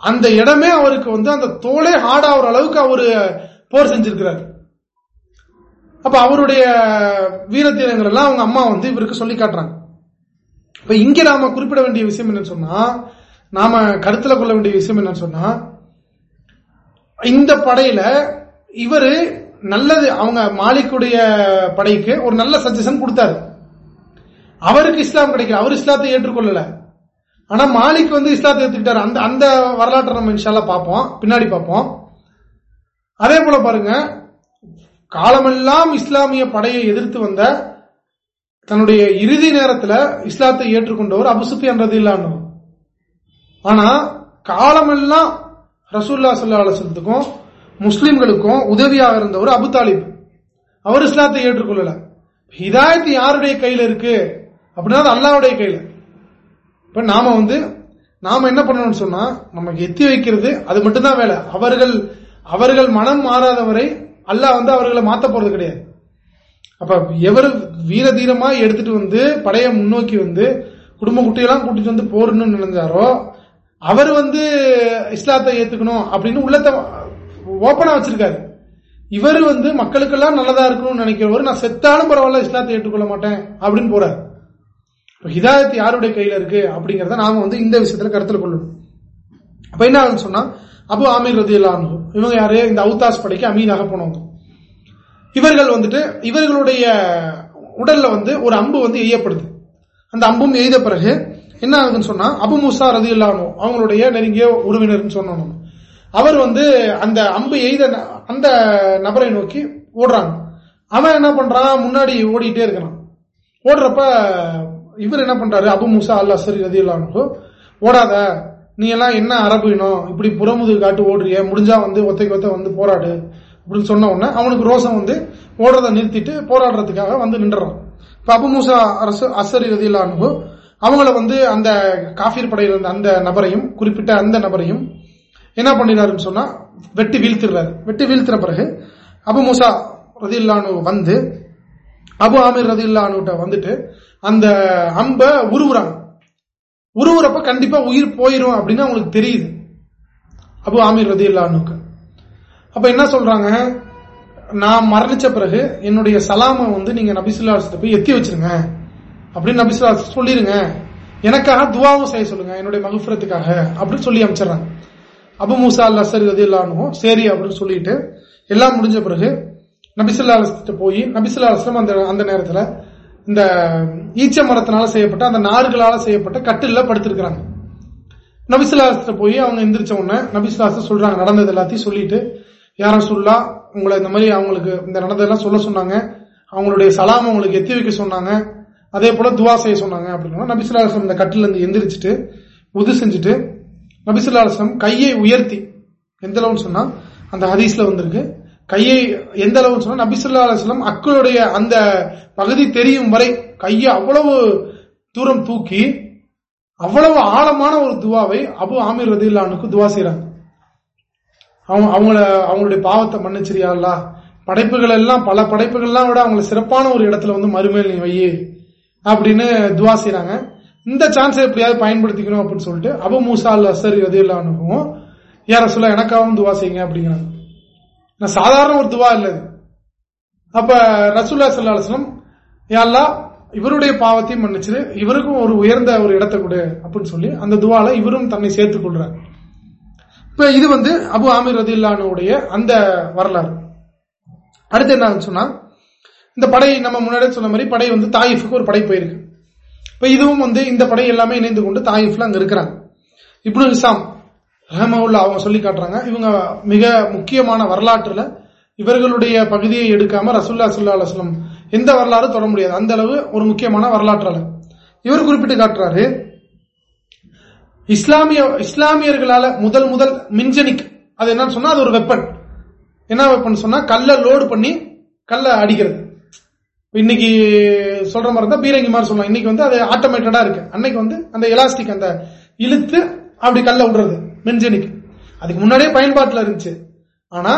அந்த இடமே அவருக்கு வந்து அந்த தோலே ஹார்டாகிற அளவுக்கு அவரு போர் செஞ்சிருக்கிறார். அப்ப அவருடைய வீரத்தீரங்கள் எல்லாம் அவங்க அம்மா வந்து இவருக்கு சொல்லி காட்டுறாங்க. இப்ப இங்க நாம குறிப்பிட வேண்டிய விஷயம் என்னன்னு சொன்னா நாம கருத்துல கொள்ள வேண்டிய விஷயம் என்னன்னு சொன்னா இந்த படையில இவரு நல்லது அவங்க மாலிக்குடைய படைக்கு ஒரு நல்ல சஜஷன் கொடுத்தாரு. அவருக்கு இஸ்லாம் கிடைக்கல அவர் இஸ்லாத்தை ஏற்றுக்கொள்ளல. ஆனா மாலிக் வந்து இஸ்லாத்தை ஏற்றுக்கிட்டாரு அந்த அந்த வரலாற்றை நம்ம இன்ஷால்லா பார்ப்போம் பின்னாடி பார்ப்போம். அதே போல பாருங்க காலமெல்லாம் இஸ்லாமிய படையை எதிர்த்து வந்த தன்னுடைய இறுதி நேரத்தில் இஸ்லாத்தை ஏற்றுக்கொண்டவர் அபுசுஃபி என்றது இல்லான்னு ஆனா காலமெல்லாம் ரசூல்லா சல்லா அலுவலத்துக்கும் முஸ்லிம்களுக்கும் உதவியாக இருந்தவர் அபு தாலிப். அவர் இஸ்லாத்தை ஏற்றுக்கொள்ளல. ஹிதாயத்து யாருடைய கையில இருக்கு? அப்படின்னா அது அல்லாவுடைய கையில. இப்ப நாம வந்து நாம என்ன பண்ணணும்னு சொன்னா நமக்கு எத்தி வைக்கிறது அது மட்டும்தான் வேலை. அவர்கள் அவர்கள் மனம் மாறாதவரை அல்லாஹ் வந்து அவர்களை மாத்த போறது கிடையாது. அப்ப எவர் வீர தீரமா எடுத்துட்டு வந்து படைய முன்னோக்கி வந்து குடும்ப குட்டியெல்லாம் கூட்டிட்டு வந்து போறணும்னு நினைஞ்சாரோ அவர் வந்து இஸ்லாத்தை ஏத்துக்கணும் அப்படின்னு உள்ளத்தை ஓப்பனா வச்சிருக்காரு. இவர் வந்து மக்களுக்கெல்லாம் நல்லதா இருக்கணும்னு நினைக்கிறவர் நான் செத்தாலும் பரவாயில்ல இஸ்லாத்தை ஏற்றுக்கொள்ள மாட்டேன் அப்படின்னு போறாரு. ஹிதாயத் யாருடைய கையில இருக்கு அப்படிங்கறத நாம வந்து இந்த விஷயத்துல கருத்தில் கொள்ளணும். அப்ப என்ன சொன்னா அபு ஆமீர் ரதி இவங்க யாரு? இந்த அவுதாஸ் படைக்கு அமீனாக போனவங்க. இவர்கள் வந்துட்டு இவர்களுடைய உடல்ல வந்து ஒரு அம்பு வந்து எய்யப்படுது. அந்த அம்பும் எய்த பிறகு என்ன ஆகுதுன்னு சொன்னா அபு முசா ரதி இல்லானோ அவங்களுடைய நெருங்கிய உறவினர்னு சொன்னோம் அவர் வந்து அந்த அம்பு எய்த அந்த நபரை நோக்கி ஓடுறாங்க. அவன் என்ன பண்றான்? முன்னாடி ஓடிட்டே இருக்கிறான். ஓடுறப்ப இவர் என்ன பண்றாரு? அபு முசா அல்லா சரி ரதி இல்லானோ ஓடாத. நீ எல்லாம் என்ன அரபு இனம் இப்படி புறமுது காட்டு ஓடுறிய முடிஞ்சா வந்து ஒத்தைக்கு ஒத்த வந்து போராடு அப்படின்னு சொன்ன உடனே அவனுக்கு ரோசம் வந்து ஓடுறதை நிறுத்திட்டு போராடுறதுக்காக வந்து நின்றுறான். இப்ப அபு மூசா அரசு அசரி ரதியிலானு அவங்கள வந்து அந்த காஃபீர் படையில் இருந்த அந்த நபரையும் குறிப்பிட்ட அந்த நபரையும் என்ன பண்ணினாருன்னு சொன்னா வெட்டி வீழ்த்திடுறாரு. வெட்டி வீழ்த்தின பிறகு அபு மூசா ரதில்லானு வந்து அபு ஆமீர் ரதில்லானுட்ட வந்துட்டு அந்த அம்ப உருவுறாங்க. உருவுறப்ப கண்டிப்பா உயிர் போயிரும் அப்படின்னு அவங்களுக்கு தெரியுது. அபு ஆமீர் ரதி இல்லானுக்கு அப்ப என்ன சொல்றாங்க? நான் மரணிச்ச பிறகு என்னுடைய சலாம வந்து நீங்க நபிசுல்லா போய் எத்தி வச்சிருங்க. அப்படின்னு நபிசுல்லா சொல்லிருங்க. எனக்காக துவாவும் செய்ய சொல்லுங்க என்னுடைய மகுஃபரத்துக்காக அப்படின்னு சொல்லி அமைச்சிடறாங்க அபு மூசா அல்லா சரி ரதி இல்லானும் சரி அப்படின்னு சொல்லிட்டு எல்லாம் முடிஞ்ச பிறகு நபிசுல்லா போய் நபிசுல்லா அந்த அந்த நேரத்தில் இந்த ஈச்ச மரத்தினால செய்யப்பட்ட அந்த நார்களால செய்யப்பட்ட கட்டில படுத்திருக்கிறாங்க. நபிசுலாசத்தை போய் அவங்க எந்திரிச்ச உடனே நபிசுலாச சொல்றாங்க நடந்தது எல்லாத்தையும் சொல்லிட்டு யாரும் சொல்லா உங்களை இந்த மாதிரி அவங்களுக்கு இந்த நடந்ததெல்லாம் சொல்ல சொன்னாங்க. அவங்களுடைய சலாம் அவங்களுக்கு எத்தி வைக்க சொன்னாங்க. அதே போல துவா செய்ய சொன்னாங்க. அப்படின்னா நபிசுலாசம் இந்த கட்டில இருந்து எந்திரிச்சிட்டு உது செஞ்சுட்டு நபிசுல்லாசம் கையை உயர்த்தி எந்த அளவுன்னு சொன்னா அந்த ஹதீஸ்ல வந்திருக்கு. கையை எந்த அளவு சொன்னா நபிசுல்லா அலுவலம் அக்களுடைய அந்த பகுதி தெரியும் வரை கையை அவ்வளவு தூரம் தூக்கி அவ்வளவு ஆழமான ஒரு துவாவை அபு ஆமீர் ரதில்லானுக்கு துவா செய்யறாங்க அவங்க அவங்கள அவங்களுடைய பாவத்தை மன்னிச்சிரியாங்களா படைப்புகள் எல்லாம் பல படைப்புகள்லாம் விட அவங்களை சிறப்பான ஒரு இடத்துல வந்து மறுமையில் நீ வை அப்படின்னு துவா செய்யறாங்க இந்த சான்ஸை எப்படியாவது பயன்படுத்திக்கணும் அப்படின்னு சொல்லிட்டு அபு மூசா அல் அசர் ரதில்லானுக்கும் யார சொல்ல எனக்காகவும் துவா செய்யுங்க அப்படிங்கிறாங்க. சாதாரண ஒரு துவா இல்லை. அப்ப ரசூல்லா சல்லா அலுவலம் யாழ்லா இவருடைய பாவத்தையும் மன்னிச்சது இவருக்கும் ஒரு உயர்ந்த ஒரு இடத்தை கொடு அப்படின்னு சொல்லி அந்த துவால இவரும் தன்னை சேர்த்துக் கொள்றார். இப்ப இது வந்து அபு ஆமீர் ரதில்லானுடைய அந்த வரலாறு. அடுத்து என்ன சொன்னா இந்த படை நம்ம முன்னாடியே சொன்ன மாதிரி படை வந்து தாயிஃபுக்கு ஒரு படை போயிருக்கு. இப்ப இதுவும் வந்து இந்த படை எல்லாமே இணைந்து கொண்டு தாயிஃப்ல அங்க இருக்கிறாங்க. இப்னு இசாம் ரஹமவுல்லா அவங்க சொல்லி காட்டுறாங்க. இவங்க மிக முக்கியமான வரலாற்றுல இவர்களுடைய பகுதியை எடுக்காம ரசுல்லா சுல்லா அலுவலம் எந்த வரலாறு தொட முடியாது. அந்த அளவு ஒரு முக்கியமான வரலாற்றாளர். இவர் குறிப்பிட்டு காட்டுறாரு இஸ்லாமிய இஸ்லாமியர்களால முதல் முதல் மின்ஜனிக் அது என்னன்னு சொன்னா அது ஒரு வெப்பன் என்ன வெப்பன் சொன்னா கல்ல லோடு பண்ணி கல்ல அடிக்கிறது. இன்னைக்கு சொல்ற மாதிரி இருந்தா பீரங்கி மாதிரி சொல்லலாம் இன்னைக்கு வந்து அது ஆட்டோமேட்டடா இருக்கு. அன்னைக்கு வந்து அந்த எலாஸ்டிக் அந்த இழுத்து அப்படி கல்ல விடுறது. மென்ஜெனிக். அதுக்கு முன்னாடியே பயன்பாட்டில் இருந்துச்சு. ஆனா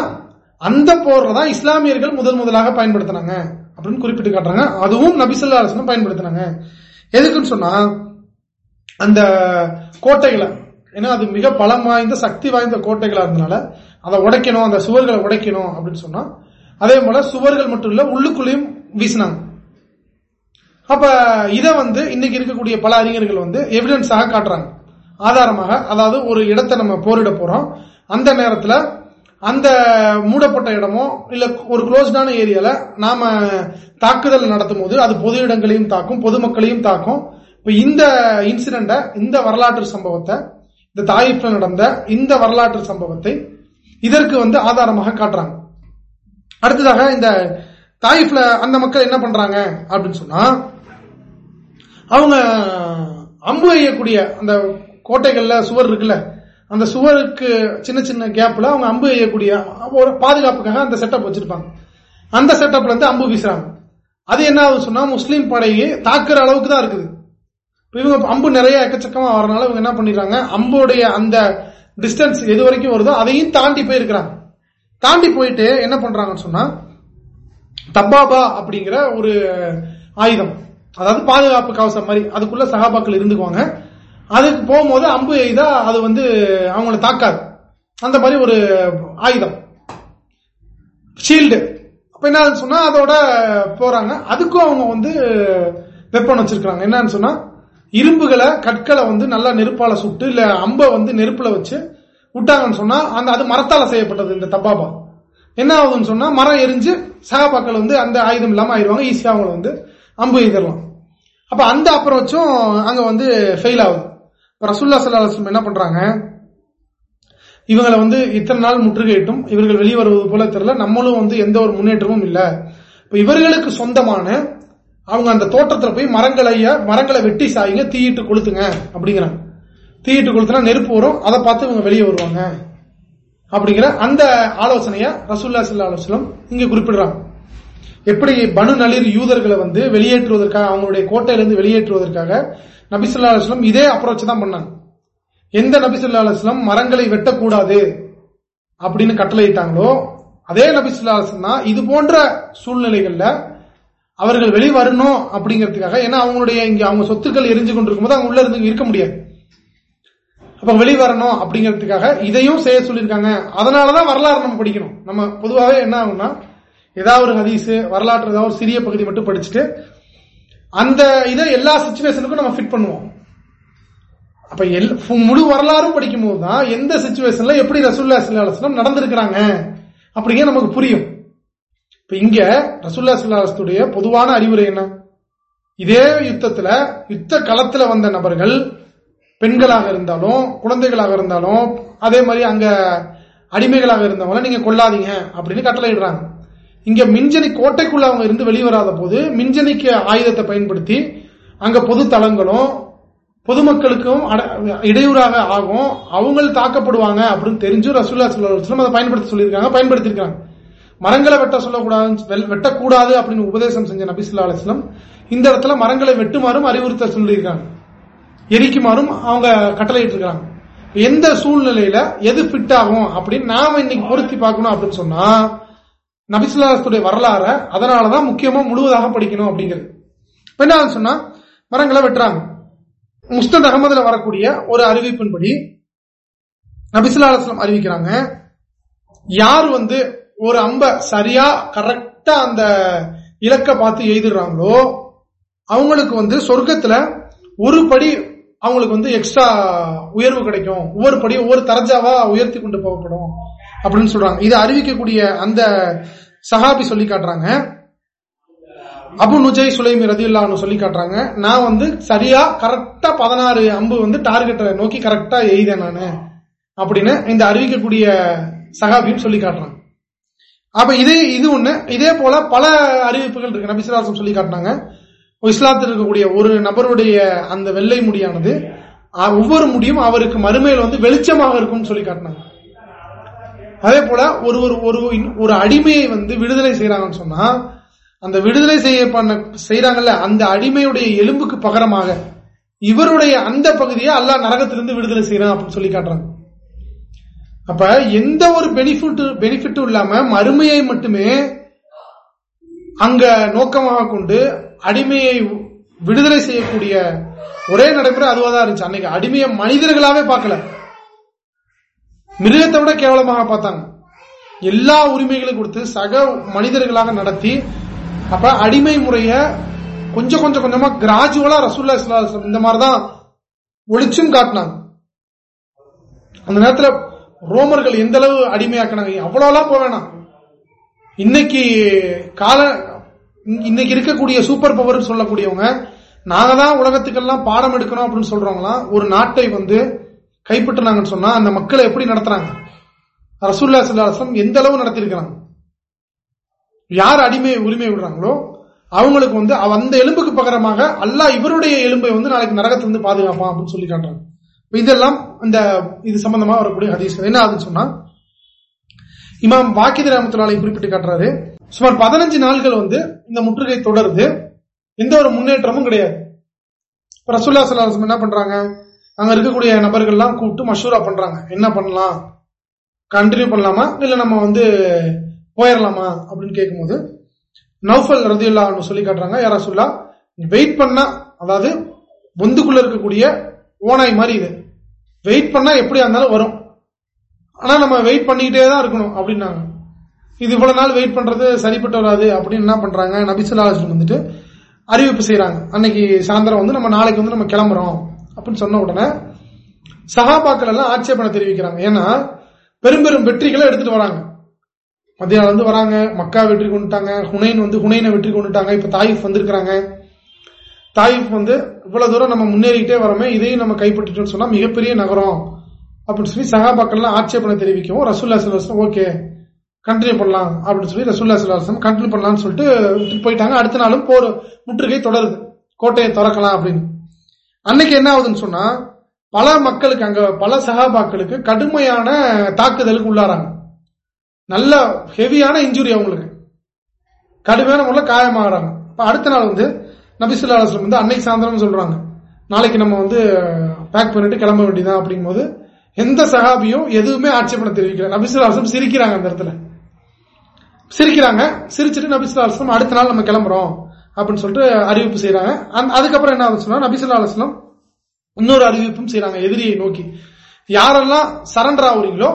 அந்த போர்ல தான் இஸ்லாமியர்கள் முதல் முதலாக பயன்படுத்தினாங்க அப்படின்னு குறிப்பிட்டு காட்டுறாங்க. அதுவும் நபிசல்லா அரசனும் பயன்படுத்தினாங்க. எதுக்குன்னு சொன்னா அந்த கோட்டைகளை ஏன்னா அது மிக பலம் வாய்ந்த சக்தி வாய்ந்த கோட்டைகளா இருந்தனால அதை உடைக்கணும் அந்த சுவர்களை உடைக்கணும் அப்படின்னு சொன்னா அதே போல சுவர்கள் மட்டும் இல்ல உள்ளுக்குள்ளேயும் வீசினாங்க. அப்ப இதை வந்து இன்னைக்கு இருக்கக்கூடிய பல அறிஞர்கள் வந்து எவிடன்ஸாக காட்டுறாங்க. ஆதாரமாக அதாவது ஒரு இடத்தை நம்ம போரிட போறோம். அந்த நேரத்தில் அந்த மூடப்பட்ட இடமோ இல்ல ஒரு க்ளோஸ்டான ஏரியால நாம தாக்குதல் நடத்தும் போது அது பொது இடங்களையும் தாக்கும் பொதுமக்களையும் தாக்கும். இப்ப இந்த இன்சிடென்ட இந்த வரலாற்று சம்பவத்தை இந்த தாயிப்ல நடந்த இந்த வரலாற்று சம்பவத்தை இதற்கு வந்து ஆதாரமாக காட்டுறாங்க. அடுத்ததாக இந்த தாயிப்ல அந்த மக்கள் என்ன பண்றாங்க அப்படின்னு சொன்னா அவங்க அம்பு எய்யக்கூடிய அந்த கோட்டைகள்ல சுவர் இருக்குல்ல அந்த சுவருக்கு சின்ன சின்ன கேப்ல அவங்க அம்பு எய்யக்கூடிய ஒரு பாதுகாப்புக்காக அந்த செட்டப் வச்சிருப்பாங்க. அந்த செட்டப்ல இருந்து அம்பு வீசுறாங்க. அது என்ன ஆகுது சொன்னா முஸ்லீம் படையை தாக்குற அளவுக்கு தான் இருக்குது. இவங்க அம்பு நிறைய எக்கச்சக்கமா வரனால இவங்க என்ன பண்ணிடுறாங்க அம்புடைய அந்த டிஸ்டன்ஸ் எது வரைக்கும் வருதோ அதையும் தாண்டி போயிருக்கிறாங்க. தாண்டி போயிட்டு என்ன பண்றாங்கன்னு சொன்னா தப்பாபா அப்படிங்கிற ஒரு ஆயுதம் அதாவது பாதுகாப்பு கவசம் மாதிரி அதுக்குள்ள சகாபாக்கள் இருந்துக்குவாங்க. அதுக்கு போகும்போது அம்பு எய்தா அது வந்து அவங்கள தாக்காது. அந்த மாதிரி ஒரு ஆயுதம். ஷீல்டு அப்ப என்ன சொன்னா அதோட போறாங்க. அதுக்கும் அவங்க வந்து வெப்பன் வச்சிருக்காங்க என்னன்னு சொன்னா இரும்புகளை கற்களை வந்து நல்லா நெருப்பால சுட்டு இல்ல அம்பை வந்து நெருப்புல வச்சு விட்டாங்கன்னு சொன்னா அந்த அது மரத்தால செய்யப்பட்டது இந்த தப்பாபா. என்ன ஆகுதுன்னு சொன்னா மரம் எரிஞ்சு சகாபாக்கள் வந்து அந்த ஆயுதம் இல்லாம ஆயிடுவாங்க. ஈஸியா அவங்களை வந்து அம்பு எய்தரலாம் அப்ப அந்த அப்புறம் அங்க வந்து ஃபெயில் ஆகுது. ரசுல்லா சல்லாஹம் என்ன பண்றாங்க? இவங்களை வந்து இத்தனை நாள் முற்றுகையிட்டும் இவர்கள் வெளியே வருவது போல தெரியல நம்மளும் வந்து எந்த ஒரு முன்னேற்றமும் இல்லை. இப்ப இவர்களுக்கு சொந்தமான அவங்க அந்த தோட்டத்துல போய் மரங்களைய மரங்களை வெட்டி சாயிங்க தீயிட்டு கொளுத்துங்க அப்படிங்கிறாங்க. தீயிட்டு கொளுத்துனா நெருப்பு வரும் அதை பார்த்து இவங்க வெளியே வருவாங்க அப்படிங்கிற அந்த ஆலோசனைய ரசூல்லா சல்லா அலுவலம் இங்க குறிப்பிடுறாங்க. எப்படி பனு நளிர் யூதர்களை வந்து வெளியேற்றுவதற்காக அவங்களுடைய கோட்டையிலிருந்து வெளியேற்றுவதற்காக நபிசுல்லா அலுவலம் இதே அப்ரோச் தான் பண்ணாங்க. எந்த நபிசுல்லா அலுவலம் மரங்களை வெட்டக்கூடாது அப்படின்னு கட்டளையிட்டாங்களோ அதே நபிசுல்லா அலுவலம் தான் இது போன்ற சூழ்நிலைகள்ல அவர்கள் வெளிவரணும் அப்படிங்கிறதுக்காக ஏன்னா அவங்களுடைய இங்க அவங்க சொத்துக்கள் எரிஞ்சு கொண்டிருக்கும் போது அவங்க உள்ள இருந்து இருக்க முடியாது. அப்ப வெளிவரணும் அப்படிங்கிறதுக்காக இதையும் செய்ய சொல்லியிருக்காங்க. அதனாலதான் வரலாறு நம்ம படிக்கணும். நம்ம பொதுவாகவே என்ன ஆகும்னா ஏதாவது ஒரு ஹதீஸ் வரலாற்று ஏதாவது ஒரு சிறிய பகுதி மட்டும் படிச்சுட்டு அந்த இதை எல்லா சுச்சுவேஷனுக்கும் நம்ம ஃபிட் பண்ணுவோம். அப்ப முழு வரலாறும் படிக்கும் தான் எந்த சுச்சுவேஷன்ல எப்படி ரசூல்லா சுல்லாஸ்லாம் நடந்திருக்கிறாங்க அப்படிங்க நமக்கு புரியும். இப்ப இங்க ரசூல்லா சுல்லாஸ்துடைய பொதுவான அறிவுரை என்ன? இதே யுத்தத்துல யுத்த களத்துல வந்த நபர்கள் பெண்களாக இருந்தாலும் குழந்தைகளாக இருந்தாலும் அதே மாதிரி அங்க அடிமைகளாக இருந்தவங்களும் நீங்க கொள்ளாதீங்க அப்படின்னு கட்டளையிடுறாங்க. இங்க மின்ஜனி கோட்டைக்குள்ள அவங்க இருந்து வெளிவராத போது மின்ஜனிக்கு ஆயுதத்தை பயன்படுத்தி அங்க பொது தளங்களும் பொதுமக்களுக்கும் இடையூறாக ஆகும். அவங்கள் தாக்கப்படுவாங்க அப்படின்னு தெரிஞ்சு ரசூல்லா சொல்லம் அதை பயன்படுத்த சொல்லியிருக்காங்க பயன்படுத்திருக்காங்க மரங்களை வெட்ட சொல்லக்கூடாது வெட்டக்கூடாது அப்படின்னு உபதேசம் செஞ்ச நபிசுல்லா அலுவலம் இந்த இடத்துல மரங்களை வெட்டுமாறும் அறிவுறுத்த சொல்லியிருக்காங்க. எரிக்குமாறும் அவங்க கட்டளையிட்டு இருக்காங்க எந்த சூழ்நிலையில எது ஃபிட் ஆகும் அப்படின்னு நாம இன்னைக்கு பொருத்தி பார்க்கணும் அப்படின்னு சொன்னா நபிசுல்லாத்துடைய வரலாற அதனாலதான் முக்கியமா முழுவதாக படிக்கணும் அப்படிங்கிறது. என்ன சொன்னா மரங்களை வெட்டுறாங்க. முஸ்தத் அகமதுல வரக்கூடிய ஒரு அறிவிப்பின்படி நபிசுல்லாஸ்லம் அறிவிக்கிறாங்க யார் வந்து ஒரு அம்ப சரியா கரெக்டா அந்த இலக்க பார்த்து எழுதிடுறாங்களோ அவங்களுக்கு வந்து சொர்க்கத்துல ஒரு படி அவங்களுக்கு வந்து எக்ஸ்ட்ரா உயர்வு கிடைக்கும். ஒவ்வொரு படி ஒவ்வொரு தரஜாவா உயர்த்தி கொண்டு போகப்படும். அப்படின்னு சொல்றாங்க. இதை அறிவிக்கக்கூடிய அந்த சஹாபி சொல்லி காட்டுறாங்க. அபு நுஜய் சுலைமி ரதியுல்லான்னு சொல்லி காட்டுறாங்க. நான் வந்து சரியா கரெக்டா பதினாறு அம்பு வந்து டார்கெட்டை நோக்கி கரெக்டா எய்தேன் நானு அப்படின்னு இந்த அறிவிக்கக்கூடிய சகாபியும் சொல்லி காட்டுறாங்க. அப்ப இதே இது ஒண்ணு. இதே போல பல அறிவிப்புகள் இருக்கு. நபிசுலாசம் சொல்லி காட்டினாங்க இஸ்லாத்தில் இருக்கக்கூடிய ஒரு நபருடைய அந்த வெள்ளை முடியானது ஒவ்வொரு முடியும் அவருக்கு மறுமையில் வந்து வெளிச்சமாக இருக்கும்னு சொல்லி காட்டினாங்க அதே போல ஒரு ஒரு ஒரு ஒரு அடிமையை வந்து விடுதலை செய்யறாங்கன்னு சொன்னா அந்த விடுதலை செய்ய பண்ண செய்யறாங்கல்ல அந்த அடிமையுடைய எலும்புக்கு பகரமாக இவருடைய அந்த பகுதியை அல்லா நரகத்திலிருந்து விடுதலை செய்யறான் அப்படின்னு சொல்லி காட்டுறாங்க. அப்ப எந்த ஒரு பெனிஃபிட் பெனிஃபிட்டும் இல்லாம மறுமையை மட்டுமே அங்க நோக்கமாக கொண்டு அடிமையை விடுதலை செய்யக்கூடிய ஒரே நடைமுறை அதுவாதான் இருந்துச்சு. அன்னைக்கு அடிமையை மனிதர்களாவே பார்க்கல. மிருகத்தை விட கேவலமாக பார்த்தாங்க எல்லா உரிமைகளும் கொடுத்து சக மனிதர்களாக நடத்தி அப்ப அடிமை முறைய கொஞ்சம் கொஞ்சம் கொஞ்சமா கிராஜுவலா ரசூல்லா இந்த மாதிரிதான் ஒளிச்சும் காட்டினாங்க. அந்த நேரத்தில் ரோமர்கள் எந்த அளவு அடிமையாக்கினாங்க? அவ்வளவுலாம் போக வேணாம். இன்னைக்கு கால இன்னைக்கு இருக்கக்கூடிய சூப்பர் பவர் சொல்லக்கூடியவங்க நாங்க தான் உலகத்துக்கெல்லாம் பாடம் எடுக்கணும் அப்படின்னு சொல்றவங்களாம் ஒரு நாட்டை வந்து கைப்பற்றினாங்கன்னு சொன்னா அந்த மக்களை எப்படி நடத்துறாங்க? ரசூல்லா சல்லாசம் எந்த அளவு நடத்திருக்கிறாங்க யார் அடிமை உரிமை விடுறாங்களோ அவங்களுக்கு வந்து அந்த எலும்புக்கு பகரமாக அல்லா இவருடைய எலும்பை வந்து நாளைக்கு நரகத்திலிருந்து பாதுகாப்பான் அப்படின்னு சொல்லி காட்டுறாங்க. இதெல்லாம் இந்த இது சம்பந்தமா வரக்கூடிய ஹதீஸ். என்ன ஆகுதுன்னு சொன்னா இமாம் வாக்கித ராமத்துலாலை குறிப்பிட்டு காட்டுறாரு சுமார் பதினஞ்சு நாள்கள் வந்து இந்த முற்றுகை தொடருது. எந்த ஒரு முன்னேற்றமும் கிடையாது. ரசூல்லா சல்லாஹம் என்ன பண்றாங்க? அங்க இருக்கக்கூடிய நபர்கள்லாம் கூப்பிட்டு மஷூரா பண்றாங்க. என்ன பண்ணலாம்? கண்டினியூ பண்ணலாமா? இல்ல நம்ம வந்து போயிடலாமா அப்படின்னு கேட்கும்போது நௌஃபல் ரதியுல்லா சொல்லி காட்டுறாங்க யாரா சொல்லா வெயிட் பண்ணா அதாவது பொந்துக்குள்ள இருக்கக்கூடிய ஓனாய் மாதிரி இது. வெயிட் பண்ணா எப்படியா இருந்தாலும் வரும். ஆனா நம்ம வெயிட் பண்ணிக்கிட்டே தான் இருக்கணும் அப்படின்னாங்க. இது இவ்வளவு நாள் வெயிட் பண்றது சரிப்பட்டு வராது அப்படின்னு என்ன பண்றாங்க? நபிசுல்லா வந்துட்டு அறிவிப்பு செய்யறாங்க அன்னைக்கு சாயந்தரம் வந்து நம்ம நாளைக்கு வந்து நம்ம கிளம்புறோம். அப்படின்னு சொன்ன உடனே சகாபாக்கள் எல்லாம் ஆட்சேபனை தெரிவிக்கிறாங்க. ஏன்னா பெரும் பெரும் வெற்றிகளை எடுத்துட்டு வராங்க. மத்தியானம் வந்து வராங்க மக்கா வெற்றி கொண்டுட்டாங்க ஹுனைன் வந்து ஹுனைனை வெற்றி கொண்டுட்டாங்க இப்ப தாயிஃப் வந்திருக்கிறாங்க. தாயிஃப் வந்து இவ்வளவு தூரம் நம்ம முன்னேறிக்கிட்டே வரமே இதையும் நம்ம கைப்பற்றிட்டோம்னு சொன்னா மிகப்பெரிய நகரம். அப்படின்னு சொல்லி சகாபாக்கள்லாம் ஆட்சேபனை தெரிவிக்கவும் ரசூல்லா சல்லாஸ்லம் ஓகே கண்டினியூ பண்ணலாம் அப்படின்னு சொல்லி ரசூல்லா சல்லாஸ்லம் கண்டினியூ பண்ணலாம்னு சொல்லிட்டு போயிட்டாங்க. அடுத்த நாளும் போர் முற்றுகை தொடருது. கோட்டையை திறக்கலாம் அப்படின்னு. அன்னைக்கு என்ன ஆகுதுன்னு சொன்னா பல மக்களுக்கு அங்க பல சகாபாக்களுக்கு கடுமையான தாக்குதலுக்கு உள்ளாராங்க நல்ல ஹெவியான இன்ஜுரி அவங்களுக்கு. கடுமையான முறையில் காயமாகறாங்க. அடுத்த நாள் வந்து நபிசுல்லா வந்து அன்னைக்கு சாயந்தரம் சொல்றாங்க. நாளைக்கு நம்ம வந்து பேக் பண்ணிட்டு கிளம்ப வேண்டியதான் அப்படிங்கும் போது எந்த சகாபியும் எதுவுமே ஆட்சேபனை தெரிவிக்கல. நபிசுல்லாசம் சிரிக்கிறாங்க அந்த இடத்துல. சிரிக்கிறாங்க. சிரிச்சுட்டு அலுவலம் அடுத்த நாள் நம்ம கிளம்புறோம். அப்படின்னு சொல்லிட்டு அறிவிப்பு செய்யறாங்க அதுக்கப்புறம் என்ன ஆகுதுன்னா நபிசுல்லா அலுவலம் இன்னொரு அறிவிப்பும் செய்யறாங்க எதிரியை நோக்கி. யாரெல்லாம் சரண்டர் ஆகுறீங்களோ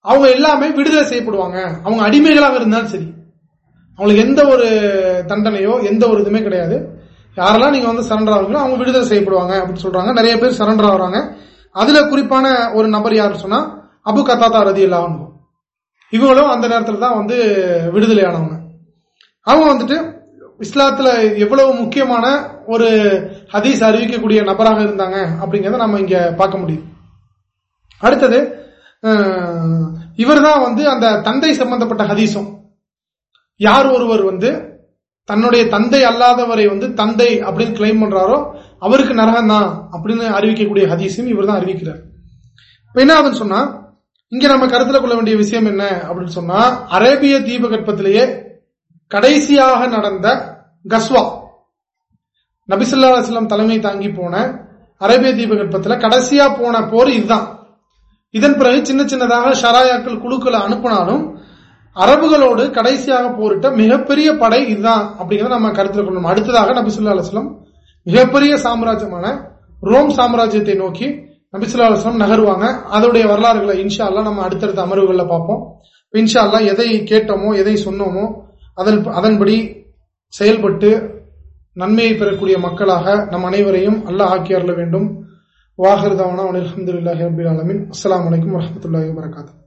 அவங்க எல்லாமே விடுதலை செய்யப்படுவாங்க. அவங்க அடிமைகளாக இருந்தாலும் சரி. அவங்களுக்கு எந்த ஒரு தண்டனையோ எந்த ஒரு இதுவுமே கிடையாது. யாரெல்லாம் நீங்க வந்து சரண்டர் ஆகுறீங்களோ அவங்க விடுதலை செய்யப்படுவாங்க அப்படின்னு சொல்றாங்க. நிறைய பேர் சரண்டர் ஆகுறாங்க. அதுல குறிப்பான ஒரு நபர் யாரு சொன்னா அபு கத்தாத்தா ரதி இல்லாம இவங்களும் அந்த நேரத்தில் தான் வந்து விடுதலையானவங்க. அவங்க வந்துட்டு இஸ்லாத்துல எவ்வளவு முக்கியமான ஒரு ஹதீஸ் அறிவிக்கக்கூடிய நபராக இருந்தாங்க அப்படிங்கறத நம்ம இங்க பார்க்க முடியும். அடுத்தது இவர் தான் வந்து அந்த தந்தை சம்பந்தப்பட்ட ஹதீஸும். யார் ஒருவர் வந்து தன்னுடைய தந்தை அல்லாதவரை வந்து தந்தை அப்படின்னு கிளைம் பண்றாரோ அவருக்கு நரகம் தான் அப்படின்னு அறிவிக்கக்கூடிய ஹதீஸும் இவர் தான் அறிவிக்கிறார். இப்ப என்ன ஆகுதுன்னு சொன்னா இங்க நம்ம கருத்துல கொள்ள வேண்டிய விஷயம் என்ன அப்படின்னு சொன்னா அரேபிய தீபகற்பத்திலேயே கடைசியாக நடந்த கஸ்வா. நபிசுல்லா அலுவலம் தலைமை தாங்கி போன அரேபிய தீபகற்பத்தில் கடைசியா போன போர் இதுதான். இதன் பிறகு சின்ன சின்னதாக ஷராயாக்கள் குழுக்களை அனுப்பினாலும் அரபுகளோடு கடைசியாக போரிட்ட மிகப்பெரிய படை இதுதான் அப்படிங்கிறத நம்ம கருத்தில் கொள்ளணும். அடுத்ததாக நபிசுல்லா அலுவலம் மிகப்பெரிய சாம்ராஜ்யமான ரோம் சாம்ராஜ்யத்தை நோக்கி நபிசுல்லா அலுவலம் நகருவாங்க. அதோடைய வரலாறுகளை இன்ஷா அல்லா நம்ம அடுத்தடுத்த அமர்வுகளில் பார்ப்போம். இன்ஷா அல்லா எதை கேட்டோமோ எதை சொன்னோமோ அதன் அதன்படி செயல்பட்டு நன்மையை பெறக்கூடிய மக்களாக நம் அனைவரையும் அல்லாஹ் ஆக்கி அருள வேண்டும். வாஹிர்தாவனா அலமதுல்லாஹி ரபில் அலமின் அஸ்லாம் வலைக்கம் வரமத்துல்லாஹி வரகாத்து